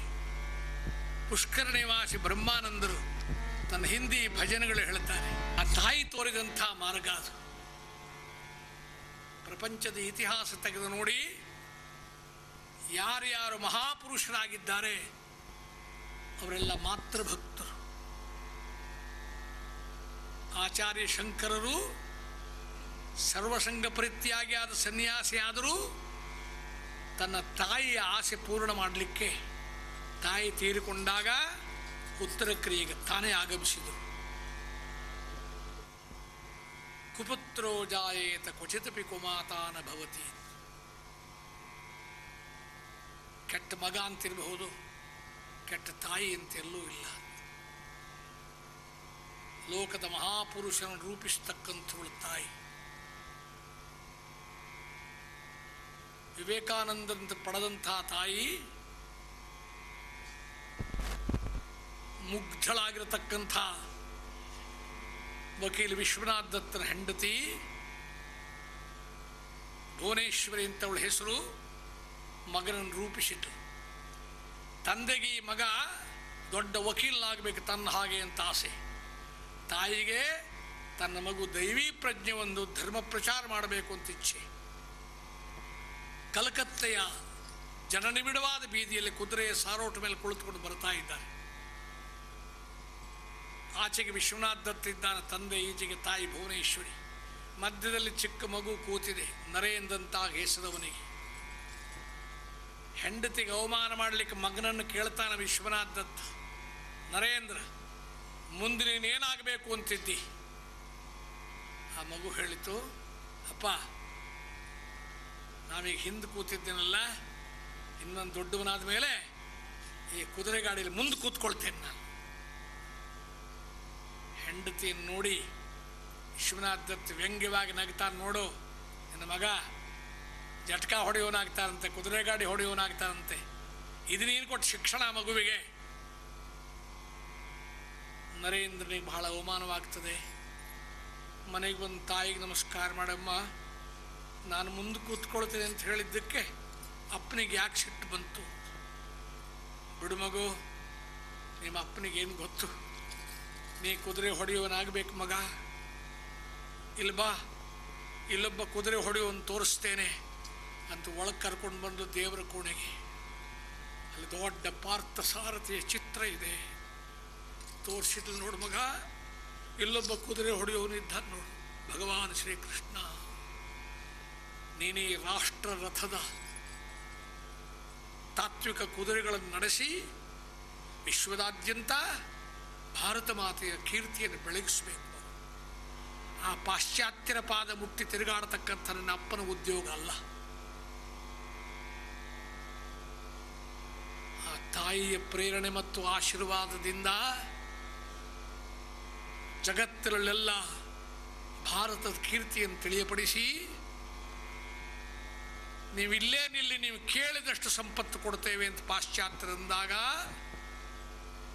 ಪುಷ್ಕರ ನಿವಾಸಿ ಬ್ರಹ್ಮಾನಂದರು ತನ್ನ ಹಿಂದಿ ಭಜನೆಗಳು ಹೇಳ್ತಾರೆ. ಆ ತಾಯಿ ತೋರಿದಂಥ ಮಾರ್ಗ ಅದು. ಪ್ರಪಂಚದ ಇತಿಹಾಸ ತೆಗೆದು ನೋಡಿ, ಯಾರ್ಯಾರು ಮಹಾಪುರುಷರಾಗಿದ್ದಾರೆ ಅವರೆಲ್ಲ ಮಾತೃಭಕ್ತರು. ಆಚಾರ್ಯ ಶಂಕರರು ಸರ್ವಸಂಗ ಪರಿತ್ಯಾಗಿ ಆದ ಸನ್ಯಾಸಿ ಆದರೂ ತನ್ನ ತಾಯಿಯ ಆಸೆ ಪೂರ್ಣ ಮಾಡಲಿಕ್ಕೆ ತಾಯಿ ತೀರಿಕೊಂಡಾಗ ಉತ್ತರ ಕ್ರಿಯೆಗೆ ತಾನೇ ಆಗಮಿಸಿದರು. ಕುಪುತ್ರೋ ಜಾಯೇತ ಕ್ವಚಿತಪಿ ಕುಮಾತಾನ ಭವತಿ. ಕೆಟ್ಟ ಮಗ ಅಂತಿರಬಹುದು. ಕೆಟ್ಟ ತಾಯಿ ಅಂತೆಲ್ಲೂ ಇಲ್ಲ. ಲೋಕದ ಮಹಾಪುರುಷನ ರೂಪಿಸ್ತಕ್ಕಂಥವಳು ತಾಯಿ. ವಿವೇಕಾನಂದಂತ ಪಡೆದಂಥ ತಾಯಿ ಮುಗ್ಧಳಾಗಿರತಕ್ಕಂಥ ವಕೀಲ್ ವಿಶ್ವನಾಥ್ ದತ್ತನ ಹೆಂಡತಿ, ಭುವನೇಶ್ವರಿ ಅಂತವಳ ಹೆಸರು ಮಗನನ್ನು ರೂಪಿಸಿತು. ತಂದೆಗೆ ಈ ಮಗ ದೊಡ್ಡ ವಕೀಲನಾಗಬೇಕು ತನ್ನ ಹಾಗೆ ಅಂತ ಆಸೆ. ತಾಯಿಗೆ ತನ್ನ ಮಗು ದೈವಿ ಪ್ರಜ್ಞೆ ಒಂದು ಧರ್ಮ ಪ್ರಚಾರ ಮಾಡಬೇಕು ಅಂತ ಇಚ್ಛೆ. ಕಲಕತ್ತೆಯ ಜನನಿಬಿಡವಾದ ಬೀದಿಯಲ್ಲಿ ಕುದುರೆಯ ಸಾರೋಟ ಮೇಲೆ ಕುಳಿತುಕೊಂಡು ಬರ್ತಾ ಇದ್ದಾರೆ. ಆಚೆಗೆ ವಿಶ್ವನಾಥ್ ದತ್ತ ಇದ್ದಾನೆ, ತಂದೆ, ಈಚೆಗೆ ತಾಯಿ ಭುವನೇಶ್ವರಿ. ಮಧ್ಯದಲ್ಲಿ ಚಿಕ್ಕ ಮಗು ಕೂತಿದೆ ನರೇಂದ್ರಂತ ಹೆಸರವನಿಗೆ. ಹೆಂಡತಿಗೆ ಅವಮಾನ ಮಾಡಲಿಕ್ಕೆ ಮಗನನ್ನು ಕೇಳ್ತಾನೆ ವಿಶ್ವನಾಥ್ ನರೇಂದ್ರ, ಮುಂದೆ ನೀನೇನಾಗಬೇಕು ಅಂತಿದ್ದಿ? ಆ ಮಗು ಹೇಳಿತು, ಅಪ್ಪ ನಾವೀಗ ಹಿಂದೆ ಕೂತಿದ್ದೇನಲ್ಲ, ಇನ್ನೊಂದು ದೊಡ್ಡವನಾದ ಮೇಲೆ ಈ ಕುದುರೆ ಗಾಡಿಯಲ್ಲಿ ಮುಂದೆ ಕೂತ್ಕೊಳ್ತೇನೆ ನಾನು. ಹೆಂಡತಿಯನ್ನು ನೋಡಿ ವಿಶ್ವನಾಥ್ ದತ್ ವ್ಯಂಗ್ಯವಾಗಿ ನಗ್ತಾನೆ, ನೋಡು, ನನ್ನ ಮಗ ಜಟ್ಕಾ ಹೊಡೆಯೋನಾಗ್ತಾರಂತೆ ಕುದುರೆ ಗಾಡಿ ಹೊಡೆಯೋನಾಗ್ತಾರಂತೆ ಇದು ನೀನು ಕೊಟ್ಟು ಶಿಕ್ಷಣ ಮಗುವಿಗೆ. ನರೇಂದ್ರನಿಗೆ ಬಹಳ ಅವಮಾನವಾಗ್ತದೆ. ಮನೆಗೆ ಬಂದು ತಾಯಿಗೆ ನಮಸ್ಕಾರ, ಮಾಡಮ್ಮ, ನಾನು ಮುಂದೆ ಕೂತ್ಕೊಳ್ತೇನೆ ಅಂತ ಹೇಳಿದ್ದಕ್ಕೆ ಅಪ್ಪನಿಗೆ ಯಾಕೆ ಸಿಟ್ಟು ಬಂತು? ಬಿಡು ಮಗು, ನಿಮ್ಮ ಅಪ್ಪನಿಗೆ ಏನು ಗೊತ್ತು? ನೀ ಕುದುರೆ ಹೊಡೆಯುವನಾಗಬೇಕು ಮಗ. ಇಲ್ಲ ಬಾ, ಇಲ್ಲೊಬ್ಬ ಕುದುರೆ ಹೊಡೆಯುವನ್ನು ತೋರಿಸ್ತೇನೆ. ಅಂತ ಒಳಗೆ ಕರ್ಕೊಂಡು ಬಂದು ದೇವರ ಕೋಣೆಗೆ. ಅಲ್ಲಿ ದೊಡ್ಡ ಪಾರ್ಥ ಸಾರಥಿಯ ಚಿತ್ರ ಇದೆ. ತೋರಿಸಿದ್ಲು ನೋಡು ಮಗ, ಇಲ್ಲೊಬ್ಬ ಕುದುರೆ ಹೊಡೆಯೋನಿದ್ದ ನೋಡು. ಭಗವಾನ್ ಶ್ರೀಕೃಷ್ಣ, ನೀನೇ ರಾಷ್ಟ್ರ ರಥದ ತಾತ್ವಿಕ ಕುದುರೆಗಳನ್ನು ನಡೆಸಿ ವಿಶ್ವದಾದ್ಯಂತ ಭಾರತ ಮಾತೆಯ ಕೀರ್ತಿಯನ್ನು ಬೆಳಗಿಸಬೇಕು. ಆ ಪಾಶ್ಚಾತ್ಯರ ಪಾದ ಮುಟ್ಟಿ ತಿರುಗಾಡತಕ್ಕಂಥ ನನ್ನ ಅಪ್ಪನ ಉದ್ಯೋಗ ಅಲ್ಲ. ತಾಯಿಯ ಪ್ರೇರಣೆ ಮತ್ತು ಆಶೀರ್ವಾದದಿಂದ ಜಗತ್ತಿನಲ್ಲೆಲ್ಲ ಭಾರತದ ಕೀರ್ತಿಯನ್ನು ತಿಳಿಯಪಡಿಸಿ, ನೀವಿಲ್ಲೇ ನಿಲ್ಲಿ, ನೀವು ಕೇಳಿದಷ್ಟು ಸಂಪತ್ತು ಕೊಡ್ತೇವೆ ಅಂತ ಪಾಶ್ಚಾತ್ಯರಂದಾಗ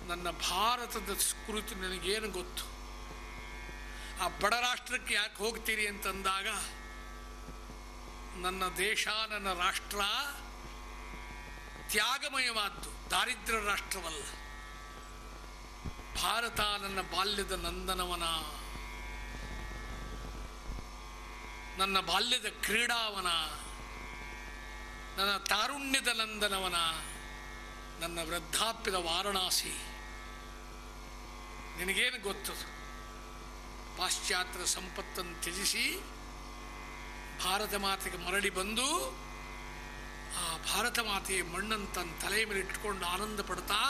ನನ್ನ ಭಾರತದ ಕುರಿತು ನನಗೇನು ಗೊತ್ತು? ಆ ಬಡ ರಾಷ್ಟ್ರಕ್ಕೆ ಯಾಕೆ ಹೋಗ್ತೀರಿ ಅಂತಂದಾಗ, ನನ್ನ ದೇಶ, ನನ್ನ ರಾಷ್ಟ್ರ ತ್ಯಾಗಮಯವಾದ್ದು. ದಾರಿದ್ರ್ಯ ರಾಷ್ಟ್ರವಲ್ಲ. ಭಾರತ ನನ್ನ ಬಾಲ್ಯದ ನಂದನವನ. ನನ್ನ ಬಾಲ್ಯದ ಕ್ರೀಡಾವನ. ನನ್ನ ತಾರುಣ್ಯದ ನಂದನವನ. ನನ್ನ ವೃದ್ಧಾಪ್ಯದ ವಾರಣಾಸಿ. ನಿನಗೇನು ಗೊತ್ತು? ಪಾಶ್ಚಾತ್ಯ ಸಂಪತ್ತನ್ನು ತ್ಯಜಿಸಿ, ಭಾರತ ಮಾತೆಗೆ ಮರಳಿ ಬಂದು ಆ ಭಾರತ ಮಾತೆಯ ಮಣ್ಣನ್ನು ತನ್ನ ತಲೆಯ ಮೇಲೆ ಇಟ್ಕೊಂಡು ಆನಂದ ಪಡ್ತಾ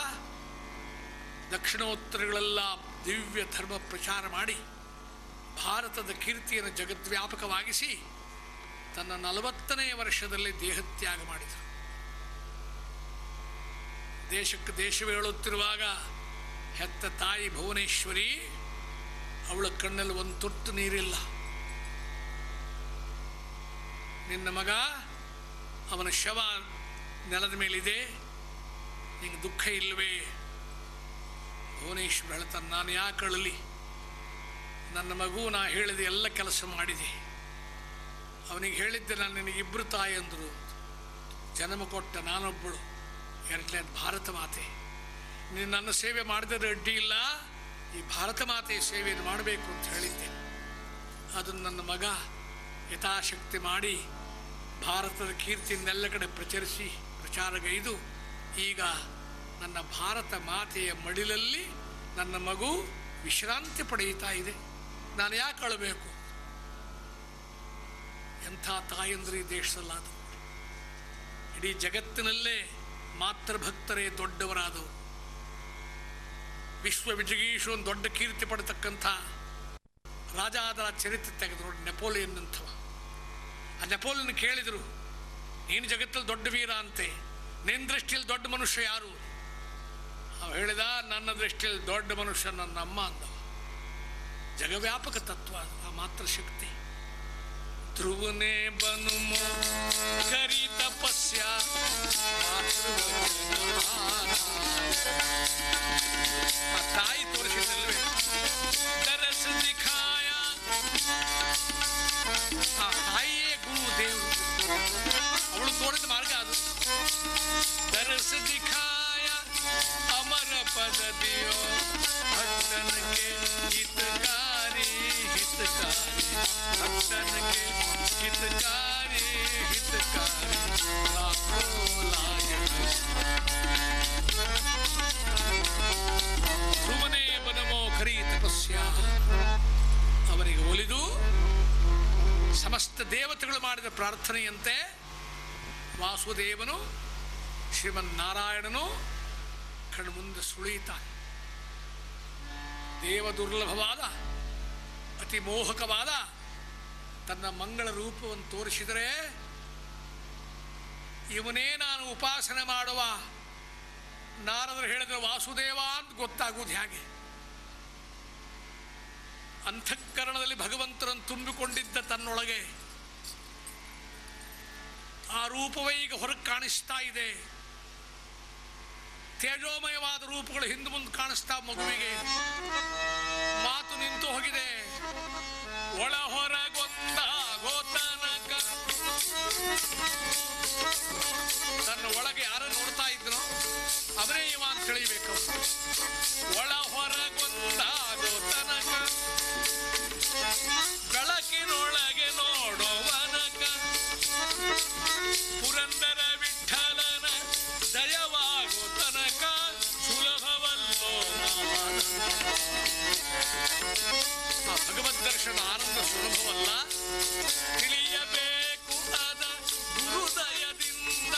ದಕ್ಷಿಣೋತ್ತರಗಳೆಲ್ಲ ದಿವ್ಯ ಧರ್ಮ ಪ್ರಚಾರ ಮಾಡಿ ಭಾರತದ ಕೀರ್ತಿಯನ್ನು ಜಗದ್ವ್ಯಾಪಕವಾಗಿಸಿ ತನ್ನ ನಲವತ್ತನೆಯ ವರ್ಷದಲ್ಲಿ ದೇಹತ್ಯಾಗ ಮಾಡಿದರು. ದೇಶಕ್ಕೆ ದೇಶವೇ ಹೇಳುತ್ತಿರುವಾಗ, ಹೆತ್ತ ತಾಯಿ ಭುವನೇಶ್ವರಿ, ಅವಳ ಕಣ್ಣಲ್ಲಿ ಒಂದು ತುರ್ತು ನೀರಿಲ್ಲ. ನಿನ್ನ ಮಗ ಅವನ ಶವ ನೆಲದ ಮೇಲಿದೆ. ನಿಂಗೆ ದುಃಖ ಇಲ್ಲವೇ? ಭುವನೇಶ್ವರ ಹೇಳ್ತಾನೆ, ನಾನು ಯಾಕೆ ಅಳಲಿ? ನನ್ನ ಮಗು ನಾ ಹೇಳಿದ ಎಲ್ಲ ಕೆಲಸ ಮಾಡಿದೆ. ಅವನಿಗೆ ಹೇಳಿದ್ದೆ, ನಾನು ನಿನಗಿಬ್ಬರು ತಾಯಿ ಅಂದರು. ಜನ್ಮ ಕೊಟ್ಟ ನಾನೊಬ್ಬಳು. ಎರಡನೇ ಭಾರತ ಮಾತೆ. ನೀನು ನನ್ನ ಸೇವೆ ಮಾಡಿದರೆ ಅಡ್ಡಿ ಇಲ್ಲ. ಈ ಭಾರತ ಮಾತೆಯ ಸೇವೆಯನ್ನು ಮಾಡಬೇಕು ಅಂತ ಹೇಳಿದ್ದೆ. ಅದನ್ನು ನನ್ನ ಮಗ ಯಥಾಶಕ್ತಿ ಮಾಡಿ ಭಾರತದ ಕೀರ್ತಿಯನ್ನೆಲ್ಲ ಕಡೆ ಪ್ರಚರಿಸಿ ಪ್ರಚಾರಗೈದು ಈಗ ನನ್ನ ಭಾರತ ಮಾತೆಯ ಮಡಿಲಲ್ಲಿ ನನ್ನ ಮಗು ವಿಶ್ರಾಂತಿ ಪಡೆಯುತ್ತಾ ಇದೆ. ನಾನು ಯಾಕೆ ಅಳಬೇಕು? ಎಂಥ ತಾಯಂದ್ರಿ ದೇಶದಲ್ಲಾದವು ದೇಶದಲ್ಲಾದ ಇಡೀ ಜಗತ್ತಿನಲ್ಲೇ ಮಾತೃಭಕ್ತರೇ ದೊಡ್ಡವರಾದವು ವಿಶ್ವ ವಿಜಗೀಶು ದೊಡ್ಡ ಕೀರ್ತಿ ಪಡತಕ್ಕಂಥ ರಾಜಾದರ ಚರಿತ್ರೆ ತೆಗೆದು ನೋಡಿ ನೆಪೋಲಿಯನ್ ಅಂಥವ ನೆಪೋಲಿಯನ್ ಕೇಳಿದರು, ನೀನು ಜಗತ್ತಲ್ಲಿ ದೊಡ್ಡ ವೀರ ಅಂತೆ ನಿನ್ನ ದೃಷ್ಟಿಯಲ್ಲಿ ದೊಡ್ಡ ಮನುಷ್ಯ ಯಾರು? ಅವ ಹೇಳಿದ, ನನ್ನ ದೃಷ್ಟಿಯಲ್ಲಿ ದೊಡ್ಡ ಮನುಷ್ಯ ನನ್ನ ಅಮ್ಮ ಅಂದ ಜಗವ್ಯಾಪಕ ತತ್ವ, ಆ ಮಾತ್ರ ಶಕ್ತಿ. ಧ್ರುವನೇ ಬನು ಕರಿ ತಪಸ್ಯ ತಾಯಿ ತೋರಿಸಿದಲ್ವೇ ಪ್ರಾರ್ಥನೆಯಂತೆ ವಾಸುದೇವನು ಶ್ರೀಮನ್ನಾರಾಯಣನು ಕಣ್ಮುಂದೆ ಸುಳಿಯುತ್ತಾನೆ. ದೇವ ದುರ್ಲಭವಾದ, ಅತಿ ಮೋಹಕವಾದ ತನ್ನ ಮಂಗಳ ರೂಪವನ್ನು ತೋರಿಸಿದರೆ ಇವನೇ ನಾನು ಉಪಾಸನೆ ಮಾಡುವ. ನಾರದರು ಹೇಳಿದ್ರೆ, ವಾಸುದೇವ ಅಂತ ಗೊತ್ತಾಗುವುದು ಹೇಗೆ? ಅಂತಃಕರಣದಲ್ಲಿ ಭಗವಂತರನ್ನು ತುಂಬಿಕೊಂಡಿದ್ದ ತನ್ನೊಳಗೆ ಆ ರೂಪವೇ ಈಗ ಹೊರಗೆ ಕಾಣಿಸ್ತಾ ಇದೆ. ತೇಜೋಮಯವಾದ ರೂಪಗಳು ಹಿಂದೆ ಮುಂದೆ ಕಾಣಿಸ್ತಾ ಮಗುವಿಗೆ. ಮಾತು ನಿಂತು ಹೋಗಿದೆ. ಒಳ ಹೊರಗೊಂದ ಗೋತನಕ. ತನ್ನ ಒಳಗೆ ಯಾರ ನೋಡ್ತಾ ಇದ್ರು. ಅವನೇ ಇವ ಅಂತ ತಿಳಿಬೇಕು. ಒಳ ಹೊರ ಗೊತ್ತ ಬೆಳಕಿನೊಳಗೆ ದರ್ಶನ ಆನಂದ ಸುಲಭವಲ್ಲ? ತಿಳಿಯಬೇಕು ಅದ ಗುರುದಯದಿಂದ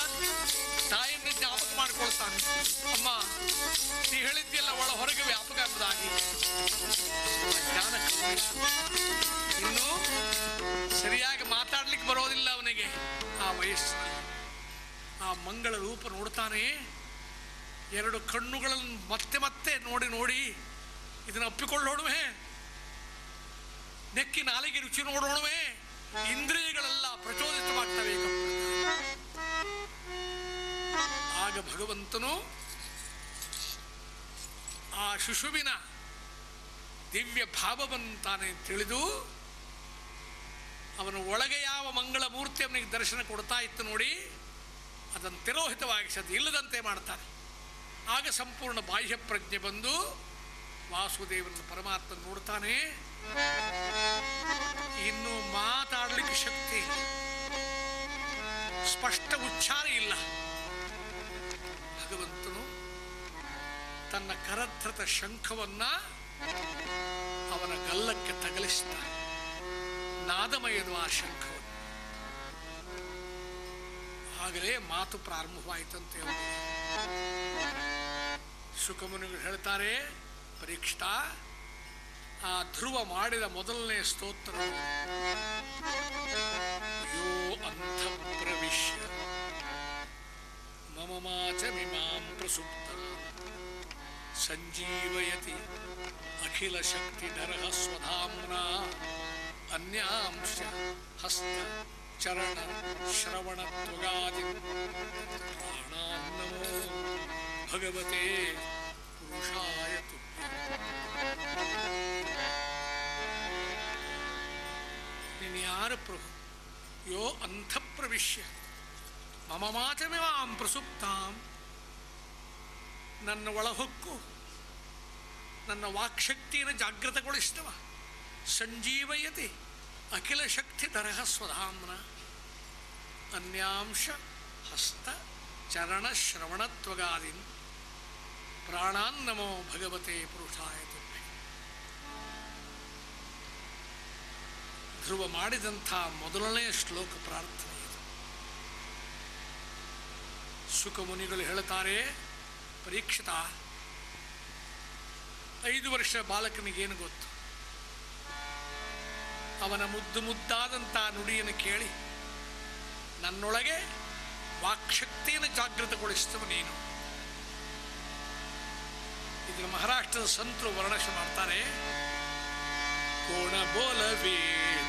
ತಾಯಿಯನ್ನು ಜ್ಞಾಪಕ ಮಾಡ್ಕೊಳ್ತಾನೆ. ಅಮ್ಮ, ನೀ ಹೇಳಿದ್ದೆಲ್ಲ ಒಳ ಹೊರಗೆ ವ್ಯಾಪಕ ಎಂಬುದಾಗಿ. ಜ್ಞಾನ ಇನ್ನು ಸರಿಯಾಗಿ ಮಾತಾಡ್ಲಿಕ್ಕೆ ಬರೋದಿಲ್ಲ ಅವನಿಗೆ. ಆ ವಯಸ್ಸಿನಲ್ಲಿ. ಆ ಮಂಗಳ ರೂಪ ನೋಡ್ತಾನೆ. ಎರಡು ಕಣ್ಣುಗಳನ್ನು ಮತ್ತೆ ಮತ್ತೆ ನೋಡಿ ನೋಡಿ ಇದನ್ನು ಅಪ್ಪಿಕೊಳ್ಳೋಣವೇ ನೆಕ್ಕಿ ನಾಲಿಗೆ ರುಚಿ ನೋಡೋಣವೇ. ಇಂದ್ರಿಯಗಳೆಲ್ಲ ಪ್ರಚೋದಿತವಾಗ್ತವೆ ಆಗ ಭಗವಂತನು ಆ ಶಿಶುವಿನ ದಿವ್ಯ ಭಾವವನ್ನು ತಾನೇ ತಿಳಿದು ಅವನ ಒಳಗೆ ಯಾವ ಮಂಗಳ ಮೂರ್ತಿ ಅವನಿಗೆ ದರ್ಶನ ಕೊಡ್ತಾ ಇತ್ತು ನೋಡಿ ಅದನ್ನು ತಿರೋಹಿತವಾಗಿಸದು ಇಲ್ಲದಂತೆ ಮಾಡ್ತಾನೆ. ಆಗ ಸಂಪೂರ್ಣ ಬಾಹ್ಯ ಪ್ರಜ್ಞೆ ಬಂದು ವಾಸುದೇವನ ಪರಮಾತ್ಮ ನೋಡ್ತಾನೆ. ಇನ್ನು ಮಾತಾಡಲಿಕ್ಕೆ ಶಕ್ತಿ ಸ್ಪಷ್ಟ ಉಚ್ಚಾರ ಇಲ್ಲ. ಭಗವಂತನು ತನ್ನ ಕರಧೃತ ಶಂಖವನ್ನ ಅವನ ಗಲ್ಲಕ್ಕೆ ತಗಲಿಸಿದ ನಾದಮಯದು ಆ ಶಂಖವನ್ನು. ಆಗಲೇ ಮಾತು ಪ್ರಾರಂಭವಾಯಿತಂತೆ ಸುಖಮುನಿಗಳು ಹೇಳ್ತಾರೆ, ಪರೀಕ್ಷಿತ ಆ ಧ್ರುವ ಮಾಡಿದ ಮೊದಲನೇ ಸ್ತೋತ್ರ. ಯೋ ಅಂಥ ಪ್ರವಿಶ್ಯ. ಮಮ ಮಾಚಮಿಮಾಂ ಪ್ರಸುಪ್ತ. ಸಂಜೀವಯತಿ ಅಖಿಲ ಶಕ್ತಿಧರ ಸ್ವಧಾಮ್ನ. ಅನ್ಯಾಂಶ ಹಸ್ತ ಚರಣ ಶ್ರವಣ ತ್ವಗಾದಿ. ಪ್ರಾಣಾನ್ನಮೋ ಭಗವತೆ ಪುರುಷಾಯ. ನೀನು ಪ್ರಭು? ಯೋ ಅಂಥ ಪ್ರವಿಶ್ಯ ಮಮ ಮಾತಮಿವಾಂ ಪ್ರಸುಪ್ತಾಂ. ನನ್ನ ಒಳಹೊಕ್ಕು, ನನ್ನ ವಾಕ್ಶಕ್ತಿಯನ್ನು ಜಾಗೃತಗೊಳಿಸಿದವ ಸಂಜೀವಯತಿ ಅಖಿಲ ಶಕ್ತಿ ತರಹ ಸ್ವಧಾಮ್ನ. ಅನ್ಯಾಂಶ ಹಸ್ತ ಚರಣ ಶ್ರವಣತ್ವಗಾದಿನ್. ಪ್ರಾಣಾನ್ನಮೋ ಭಗವತೆ ಪುರುಷಾಯ ಧ್ರುವ ಮಾಡಿದಂಥ ಮೊದಲನೇ ಶ್ಲೋಕ ಪ್ರಾರ್ಥನೆ ಇದು. ಸುಖಮುನಿಗಳು ಹೇಳುತ್ತಾರೆ ಪರೀಕ್ಷಿತ, ಐದು ವರ್ಷ ಬಾಲಕನಿಗೇನು ಗೊತ್ತು? ಅವನ ಮುದ್ದು ಮುದ್ದಾದಂಥ ನುಡಿಯನ್ನು ಕೇಳಿ, ನನ್ನೊಳಗೆ ವಾಕ್ಶಕ್ತಿಯನ್ನು ಜಾಗೃತಗೊಳಿಸ್ತವ ನೀನು. ಇದನ್ನು ಮಹಾರಾಷ್ಟ್ರದ ಸಂತರು ವರ್ಣಶ ಮಾಡ್ತಾರೆ ಕೋಣ ಬೋಲವೇದ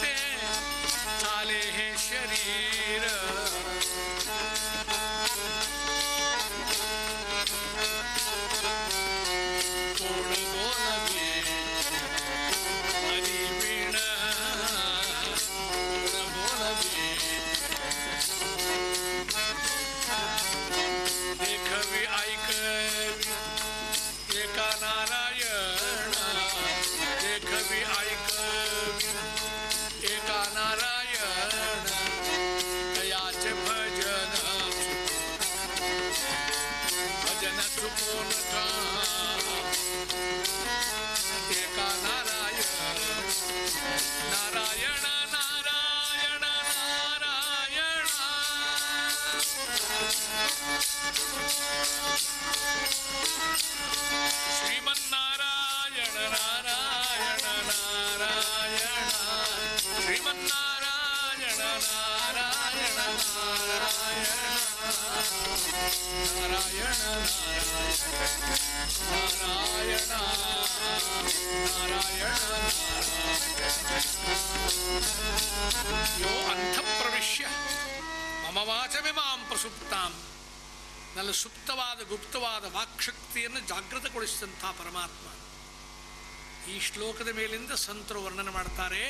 ಶ್ಲೋಕದ ಮೇಲಿಂದ ಸಂತರು ವರ್ಣನೆ ಮಾಡ್ತಾರೆ,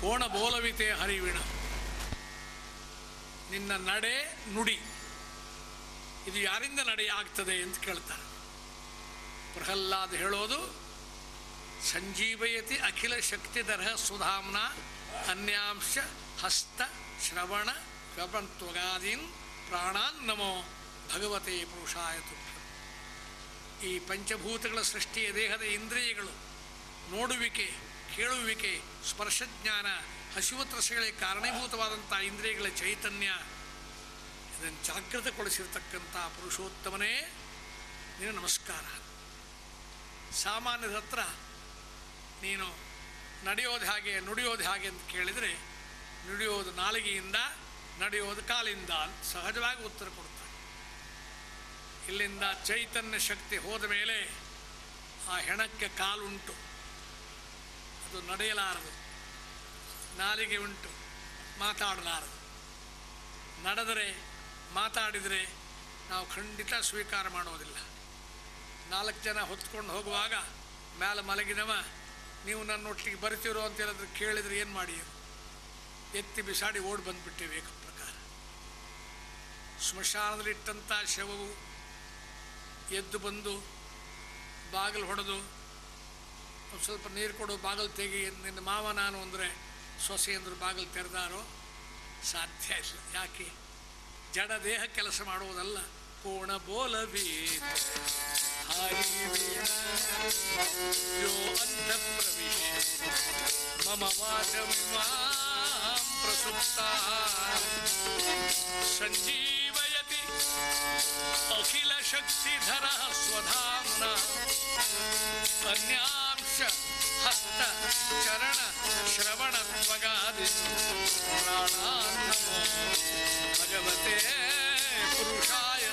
ಕೋಣ ಬೋಲವಿತೆ ಹರಿವಿಣ. ನಿನ್ನ ನಡೆ ನುಡಿ. ಇದು ಯಾರಿಂದ ನಡೆ ಆಗ್ತದೆ ಅಂತ ಕೇಳ್ತಾರೆ. ಪ್ರಹ್ಲಾದ್ ಹೇಳೋದು, ಸಂಜೀವಯತಿ ಅಖಿಲ ಶಕ್ತಿಧರ ಸುಧಾಮ್ನ ಅನ್ಯಾಂಶ ಹಸ್ತ ಶ್ರವಣ ಪ್ರಪಂತ್ವಗಾದೀನ್ ಪ್ರಾಣಾನ್ ನಮೋ ಭಗವತೆ ಪುರುಷಾಯತು ಈ ಪಂಚಭೂತಗಳ ಸೃಷ್ಟಿಯ ದೇಹದ ಇಂದ್ರಿಯಗಳು ನೋಡುವಿಕೆ, ಕೇಳುವಿಕೆ, ಸ್ಪರ್ಶಜ್ಞಾನ ಹಸಿವತ್ರಸಗಳಿಗೆ ಕಾರಣೀಭೂತವಾದಂಥ ಇಂದ್ರಿಯಗಳ ಚೈತನ್ಯ ಇದನ್ನು ಜಾಗೃತಗೊಳಿಸಿರ್ತಕ್ಕಂಥ ಪುರುಷೋತ್ತಮನೇ ನಿನ್ನ ನಮಸ್ಕಾರ. ಸಾಮಾನ್ಯದ ಹತ್ರ ನೀನು ನಡೆಯೋದು ಹಾಗೆ, ನುಡಿಯೋದು ಹಾಗೆ ಅಂತ ಕೇಳಿದರೆ, ನುಡಿಯೋದು ನಾಲಿಗೆಯಿಂದ, ನಡೆಯೋದು ಕಾಲಿಂದ ಅಂತ ಸಹಜವಾಗಿ ಉತ್ತರ ಕೊಡ್ತಾನೆ ಇಲ್ಲಿಂದ ಚೈತನ್ಯ ಶಕ್ತಿ ಹೋದ ಮೇಲೆ ಆ ಹೆಣಕ್ಕೆ ಕಾಲುಂಟು. ನಡೆಯಲಾರದು. ನಾಲಿಗೆ ಉಂಟು, ಮಾತಾಡಲಾರದು. ನಡೆದರೆ, ಮಾತಾಡಿದರೆ ನಾವು ಖಂಡಿತ ಸ್ವೀಕಾರ ಮಾಡೋದಿಲ್ಲ. ನಾಲ್ಕು ಜನ ಹೊತ್ಕೊಂಡು ಹೋಗುವಾಗ ಮೇಲೆ ಮಲಗಿದವ, ನೀವು ನನ್ನೊಟ್ಟಿಗೆ ಬರ್ತೀರೋ ಅಂತ ಹೇಳಿದ್ರೆ ಕೇಳಿದ್ರೆ ಏನು ಮಾಡಿ? ಎತ್ತಿ ಬಿಸಾಡಿ ಓಡಿ ಬಂದುಬಿಟ್ಟಿವೆ ಏಕ ಪ್ರಕಾರ. ಸ್ಮಶಾನದಲ್ಲಿಟ್ಟಂಥ ಶವವು ಎದ್ದು ಬಂದು ಬಾಗಿಲು ಹೊಡೆದು ಸ್ವಲ್ಪ ನೀರು ಕೊಡು, ಬಾಗಿಲು ತೆಗಿ ನಿನ್ನ ಮಾವ ನಾನು ಅಂದರೆ ಸೊಸೆ ಅಂದರು ಬಾಗಿಲು ತೆರೆದಾರೋ ಸಾಧ್ಯ ಇಲ್ಲ. ಯಾಕೆ? ಜಡ ದೇಹ ಕೆಲಸ ಮಾಡುವುದಲ್ಲ. ಕೋಣ ಸಂಜೀವ ಮಾಂ ಪ್ರಸುಪ್ತ. ಸಂಜೀವಯತಿ ಅಖಿಲ ಶಕ್ತಿಧರ ಸ್ವಧಾಮ್ನ ಅನ್ಯಾಂಶ ಹಸ್ತ ಚರಣ ಶ್ರವಣ ತ್ವಗಾದಿ ಪ್ರಾಣಾನ್ ನಮೋ ಭಗವತೆ ಪುರುಷಾಯ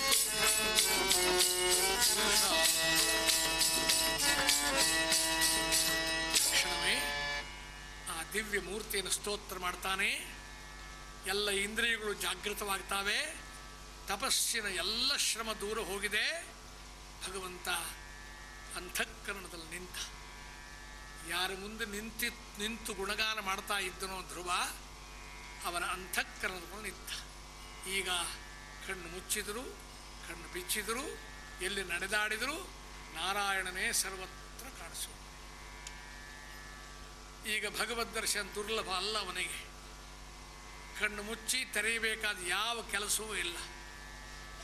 ಆ ದಿವ್ಯ ಮೂರ್ತಿಯನ್ನು ಸ್ತೋತ್ರ ಮಾಡ್ತಾನೆ. ಎಲ್ಲ ಇಂದ್ರಿಯಗಳು ಜಾಗೃತವಾಗ್ತಾವೆ. ತಪಸ್ಸಿನ ಎಲ್ಲ ಶ್ರಮ ದೂರ ಹೋಗಿದೆ. ಭಗವಂತ ಅಂತಃಕರಣದಲ್ಲಿ ನಿಂತ. ಯಾರ ಮುಂದೆ ನಿಂತಿ, ನಿಂತು ಗುಣಗಾನ ಮಾಡ್ತಾ ಇದ್ದನೋ ಧ್ರುವ, ಅವನ ಅಂತಃಕರಣದಲ್ಲಿ ನಿಂತ. ಈಗ ಕಣ್ಣು ಮುಚ್ಚಿದರು, ಕಣ್ಣು ಬಿಚ್ಚಿದರು, ಎಲ್ಲಿ ನಡೆದಾಡಿದರು, ನಾರಾಯಣನೇ ಸರ್ವತ್ರ ಕಾಣಿಸು. ಈಗ ಭಗವದ್ ದರ್ಶನ ದುರ್ಲಭ ಅಲ್ಲ ಅವನಿಗೆ. ಕಣ್ಣು ಮುಚ್ಚಿ ತೆರೆಯಬೇಕಾದ ಯಾವ ಕೆಲಸವೂ ಇಲ್ಲ.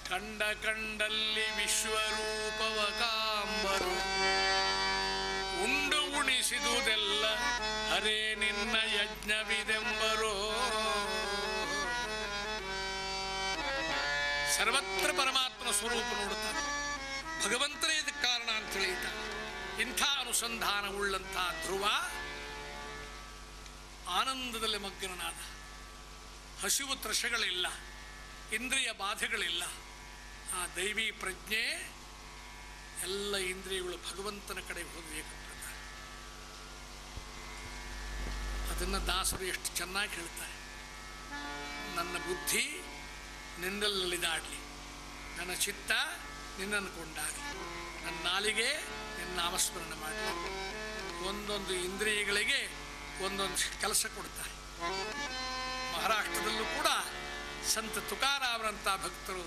ಕಂಡ ಕಂಡಲ್ಲಿ ವಿಶ್ವರೂಪವ ಕಾಂಬರು ಉಂಡು ಉಣಿಸಿದುದೆಲ್ಲ ಹರೇ ನಿನ್ನ ಯಜ್ಞವಿದೆಂಬರು. ಸರ್ವತ್ರ ಪರಮಾತ್ಮನ ಸ್ವರೂಪ ನೋಡುತ್ತಾನೆ. ಭಗವಂತನೇ ಇದಕ್ಕೆ ಕಾರಣ ಅಂತ ತಿಳಿಯುತ್ತಾನೆ ಇಂಥ ಅನುಸಂಧಾನ ಉಳ್ಳಂತಹ ಧ್ರುವ ಆನಂದದಲ್ಲಿ ಮಗ್ನನಾದ. ಹಸಿವು ತ್ರಷಗಳಿಲ್ಲ ಇಂದ್ರಿಯ ಬಾಧೆಗಳಿಲ್ಲ. ಆ ದೈವಿ ಪ್ರಜ್ಞೆ, ಎಲ್ಲ ಇಂದ್ರಿಯಗಳು ಭಗವಂತನ ಕಡೆ ಹೋಗಬೇಕು ಅದನ್ನು ದಾಸರು ಎಷ್ಟು ಚೆನ್ನಾಗಿ ಹೇಳ್ತಾರೆ. ನನ್ನ ಬುದ್ಧಿ ನಿನ್ನಲ್ಲಿದಾಡಲಿ ನನ್ನ ಚಿತ್ತ ನಿನ್ನನ್ನು ಕೊಂಡಾಗಲಿ ನನ್ನ ನಾಲಿಗೆ ನಿನ್ನ ನಾಮಸ್ಮರಣೆ ಮಾಡಲಿ. ಒಂದೊಂದು ಇಂದ್ರಿಯಗಳಿಗೆ ಒಂದೊಂದು ಕೆಲಸ ಕೊಡ್ತಾರೆ. ಮಹಾರಾಷ್ಟ್ರದಲ್ಲೂ ಕೂಡ ಸಂತ ತುಕಾರ ಅವರಂಥ ಭಕ್ತರು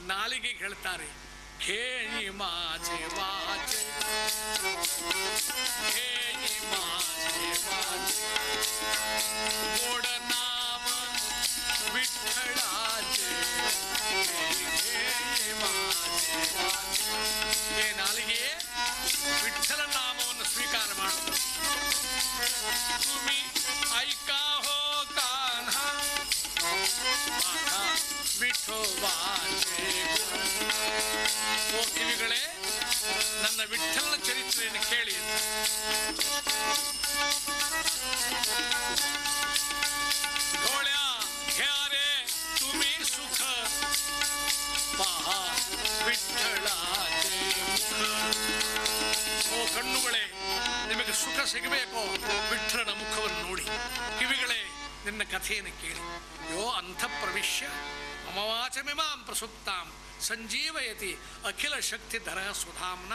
ನಾಲಿಗೆಗೆ ಹೇಳ್ತಾರೆ ಖೇಣಿ ಮಾಚೆ ವಾಚೆ ಖೇಣಿ ಮಾಚೆ ವಾಚೆ ಗೋಡ ನಾಮ ವಿಠ್ಠಳಾಚೆ ಖೇಣಿ ಮಾಚೆ ವಾಚೆ ಏ ನಾಲಿಗೆ, ವಿಠ್ಠಲ ನಾಮವನ್ನು ನಿನ್ನ ಕಥೆಯನ್ನು ಕೇಳಿ ಯೋ ಪ್ರವಿಶ್ಯ ಮಮವಾಚಮಿಮಾಂ ಪ್ರಸುಪ್ತಾಂ ಸಂಜೀವಯತಿ ಅಖಿಲ ಶಕ್ತಿಧರ ಸುಧಾಮ್ನ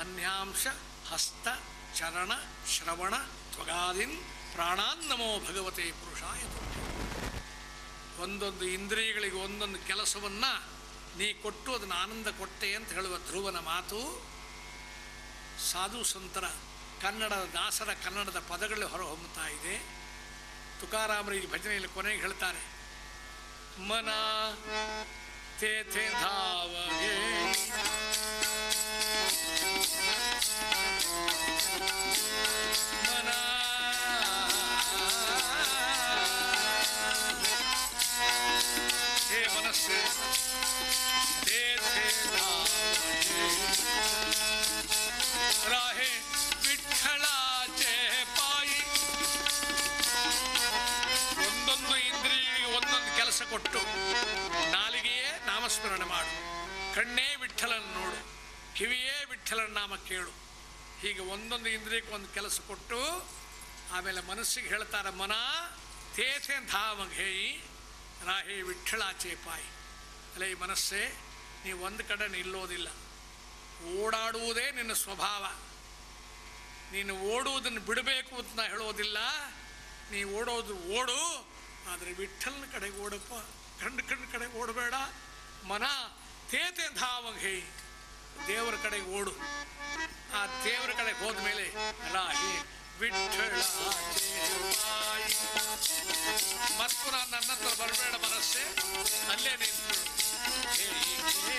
ಅನ್ಯಾಂಶ ಹಸ್ತ ಚರಣ ಶ್ರವಣ ತ್ವಗಾದಿನ್ ಪ್ರಾಣಾನ್ನಮೋ ಭಗವತೆ ಪುರುಷಾಯ ಒಂದೊಂದು ಇಂದ್ರಿಯಗಳಿಗೆ ಒಂದೊಂದು ಕೆಲಸವನ್ನ ನೀ ಕೊಟ್ಟು ಅದನ್ನು ಆನಂದ ಕೊಟ್ಟೆ ಅಂತ ಹೇಳುವ ಧ್ರುವನ ಮಾತು. ಸಾಧು ಸಂತರ ಕನ್ನಡದ ದಾಸರ ಕನ್ನಡದ ಪದಗಳು ಹೊರಹೊಮ್ಮುತ್ತಾ ಇದೆ. ತುಕಾರಾಮರು ಈ ಭಜನೆಯಲ್ಲಿ ಕೊನೆಗೆ ಹೇಳ್ತಾರೆ ಮನ ತೇ ಧಾವಗೆ ಕೊಟ್ಟು ನಾಲಿಗೆಯೇ ನಾಮಸ್ಮರಣೆ ಮಾಡು. ಕಣ್ಣೇ ವಿಠ್ಠಲನ ನೋಡು. ಕಿವಿಯೇ ವಿಠಲನ ನಾಮ ಕೇಳು. ಹೀಗೆ ಒಂದೊಂದು ಇಂದ್ರಿಯಕ್ಕೆ ಒಂದು ಕೆಲಸ ಕೊಟ್ಟು ಆಮೇಲೆ ಮನಸ್ಸಿಗೆ ಹೇಳ್ತಾರೆ, ಮನ ತೇಥೆ ಧಾಮಘೇಯಿ ರಾಹಿ ವಿಠ್ಠಳಾಚೆ ಪಾಯಿ. ಅಲ್ಲ ಈ ಮನಸ್ಸೇ, ನೀವು ಒಂದು ಕಡೆ ನಿಲ್ಲೋದಿಲ್ಲ. ಓಡಾಡುವುದೇ ನಿನ್ನ ಸ್ವಭಾವ. ನೀನು ಓಡುವುದನ್ನು ಬಿಡಬೇಕು ಅಂತ ನಾ ಹೇಳೋದಿಲ್ಲ. ನೀ ಓಡೋದು ಓಡು. ಆದರೆ ವಿಠ್ಠಲನ ಕಡೆಗೆ ಓಡಪ್ಪ ಕಂಡು ಕಂಡು ಕಡೆಗೆ ಓಡಬೇಡ ಮನ ತೇತೆ ಧಾವಗೆ ದೇವರ ಕಡೆಗೆ ಓಡು. ಆ ದೇವರ ಕಡೆಗೆ ಹೋದ್ಮೇಲೆ ರಾಹಿ ವಿಠ್ಠಳ ಮತ್ತು ನಾನು ನನ್ನ ಹತ್ರ ಬರಬೇಡ ಮನಸ್ಸೆ ಅಲ್ಲೇ ನಿಂತು ಹೇ, ಹೇ.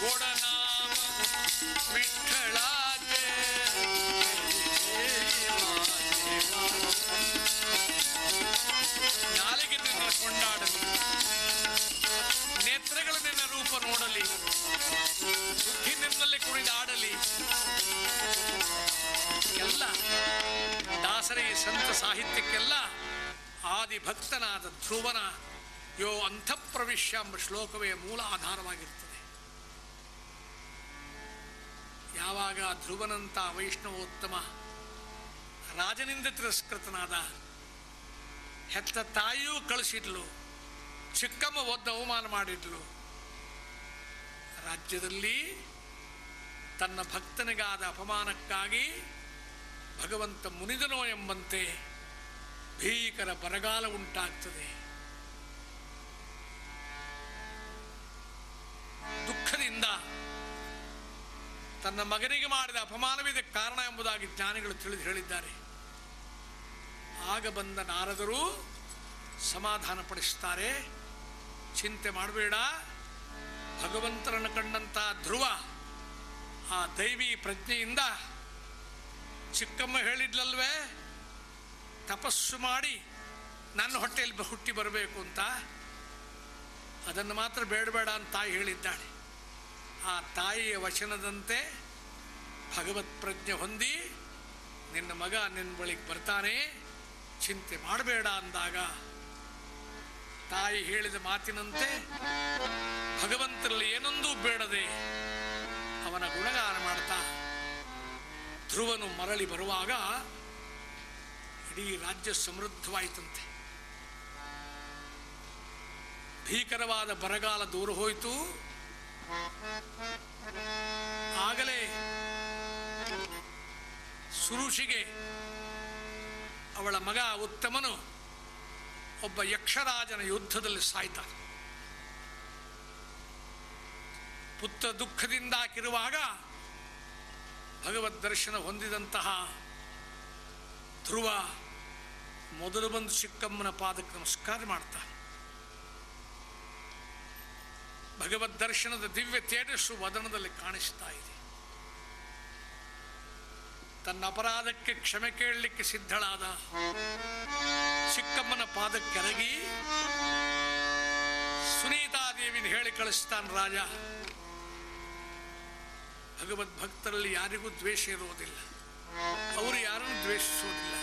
ಗೋಡನಾಮ ವಿಠ್ಠಳಾಚೆ ನಾಲಿಗೆ ನಿನ್ನ ಕೊಂಡಾಡಲಿ ನೇತ್ರಗಳು ನಿನ್ನ ರೂಪ ನೋಡಲಿ. ಬುದ್ಧಿ ನಿನ್ನಲ್ಲಿ ಕುಣಿದಾಡಲಿ. ಎಲ್ಲ ದಾಸರ, ಈ ಸಂತ ಸಾಹಿತ್ಯಕ್ಕೆಲ್ಲ ಆದಿ ಭಕ್ತನಾದ ಧ್ರುವನ ಯೋ ಅಂತಃಪ್ರವಿಶ್ಯ ಎಂಬ ಶ್ಲೋಕವೇ ಮೂಲ ಆಧಾರವಾಗಿರ್ತದೆ ಯಾವಾಗ ಧ್ರುವನಂತ ವೈಷ್ಣವೋತ್ತಮ ರಾಜನಿಂದ ತಿರಸ್ಕೃತನಾದ ಹೆತ್ತ ತಾಯಿಯೂ ಕಳಿಸಿದ್ಲು, ಚಿಕ್ಕಮ್ಮ ಒದ್ದ ಅವಮಾನ ಮಾಡಿದ್ಲು. ರಾಜ್ಯದಲ್ಲಿ ತನ್ನ ಭಕ್ತನಿಗಾದ ಅಪಮಾನಕ್ಕಾಗಿ ಭಗವಂತ ಮುನಿದನೋ ಎಂಬಂತೆ ಭೀಕರ ಬರಗಾಲ ಉಂಟಾಗ್ತದೆ. ದುಃಖದಿಂದ ತನ್ನ ಮಗನಿಗೆ ಮಾಡಿದ ಅಪಮಾನವಿದೆ ಕಾರಣ ಎಂಬುದಾಗಿ ಜ್ಞಾನಿಗಳು ತಿಳಿದು ಹೇಳಿದ್ದಾರೆ. ಆಗ ಬಂದ ನಾರದರು ಸಮಾಧಾನಪಡಿಸುತ್ತಾರೆ ಚಿಂತೆ ಮಾಡಬೇಡ. ಭಗವಂತರನ್ನು ಕಂಡಂಥ ಧ್ರುವ ಆ ದೈವಿ ಪ್ರಜ್ಞೆಯಿಂದ ಚಿಕ್ಕಮ್ಮ ಹೇಳಿದ್ಲಲ್ವೇ, ತಪಸ್ಸು ಮಾಡಿ ನನ್ನ ಹೊಟ್ಟೆಯಲ್ಲಿ ಹುಟ್ಟಿ ಬರಬೇಕು ಅಂತ. ಅದನ್ನು ಮಾತ್ರ ಬೇಡಬೇಡ ಅಂತ ತಾಯಿ ಹೇಳಿದ್ದಾಳೆ. ಆ ತಾಯಿಯ ವಚನದಂತೆ ಭಗವತ್ ಪ್ರಜ್ಞೆ ಹೊಂದಿ ನಿನ್ನ ಮಗ ನಿನ್ನ ಬಳಿಗೆ ಬರ್ತಾನೆ. ಚಿಂತೆ ಮಾಡಬೇಡ ಅಂದಾಗ ತಾಯಿ ಹೇಳಿದ ಮಾತಿನಂತೆ, ಭಗವಂತರಲ್ಲಿ ಏನೊಂದೂ ಬೇಡದೆ ಅವನ ಗುಣಗಾನ ಮಾಡ್ತಾ ಧ್ರುವನು ಮರಳಿ ಬರುವಾಗ ಇಡೀ ರಾಜ್ಯ ಸಮೃದ್ಧವಾಯಿತಂತೆ. ಭೀಕರವಾದ ಬರಗಾಲ ದೂರ ಹೋಯಿತು. ಆಗಲೇ ಸುರುಷಿಗೆ ಅವಳ ಮಗ ಉತ್ತಮನು. ಒಬ್ಬ ಯಕ್ಷರಾಜನ ಯುದ್ಧದಲ್ಲಿ ಸಾಯ್ತಾನೆ. ಪುತ್ರ ದುಃಖದಿಂದಾಕಿರುವಾಗ ಭಗವದ್ ದರ್ಶನ ಹೊಂದಿದಂತಹ ಧ್ರುವ ಮೊದಲು ಬಂದು ಚಿಕ್ಕಮ್ಮನ ಪಾದಕ್ಕೆ ನಮಸ್ಕಾರ ಮಾಡ್ತಾನೆ. ಭಗವದ್ ದರ್ಶನದ ದಿವ್ಯ ತೇಜಸ್ಸು ವದನದಲ್ಲಿ ಕಾಣಿಸ್ತಾ ಇದೆ. ತನ್ನ ಅಪರಾಧಕ್ಕೆ ಕ್ಷಮೆ ಕೇಳಲಿಕ್ಕೆ ಸಿದ್ಧಳಾದ ಚಿಕ್ಕಮ್ಮನ ಪಾದಕ್ಕೆರಗಿ ಸುನೀತಾದೇವಿನ ಹೇಳಿ ಕಳಿಸ್ತಾನೆ ರಾಜ. ಭಗವದ್ ಭಕ್ತರಲ್ಲಿ ಯಾರಿಗೂ ದ್ವೇಷ ಇರುವುದಿಲ್ಲ ಅವರು ಯಾರನ್ನು ದ್ವೇಷಿಸುವುದಿಲ್ಲ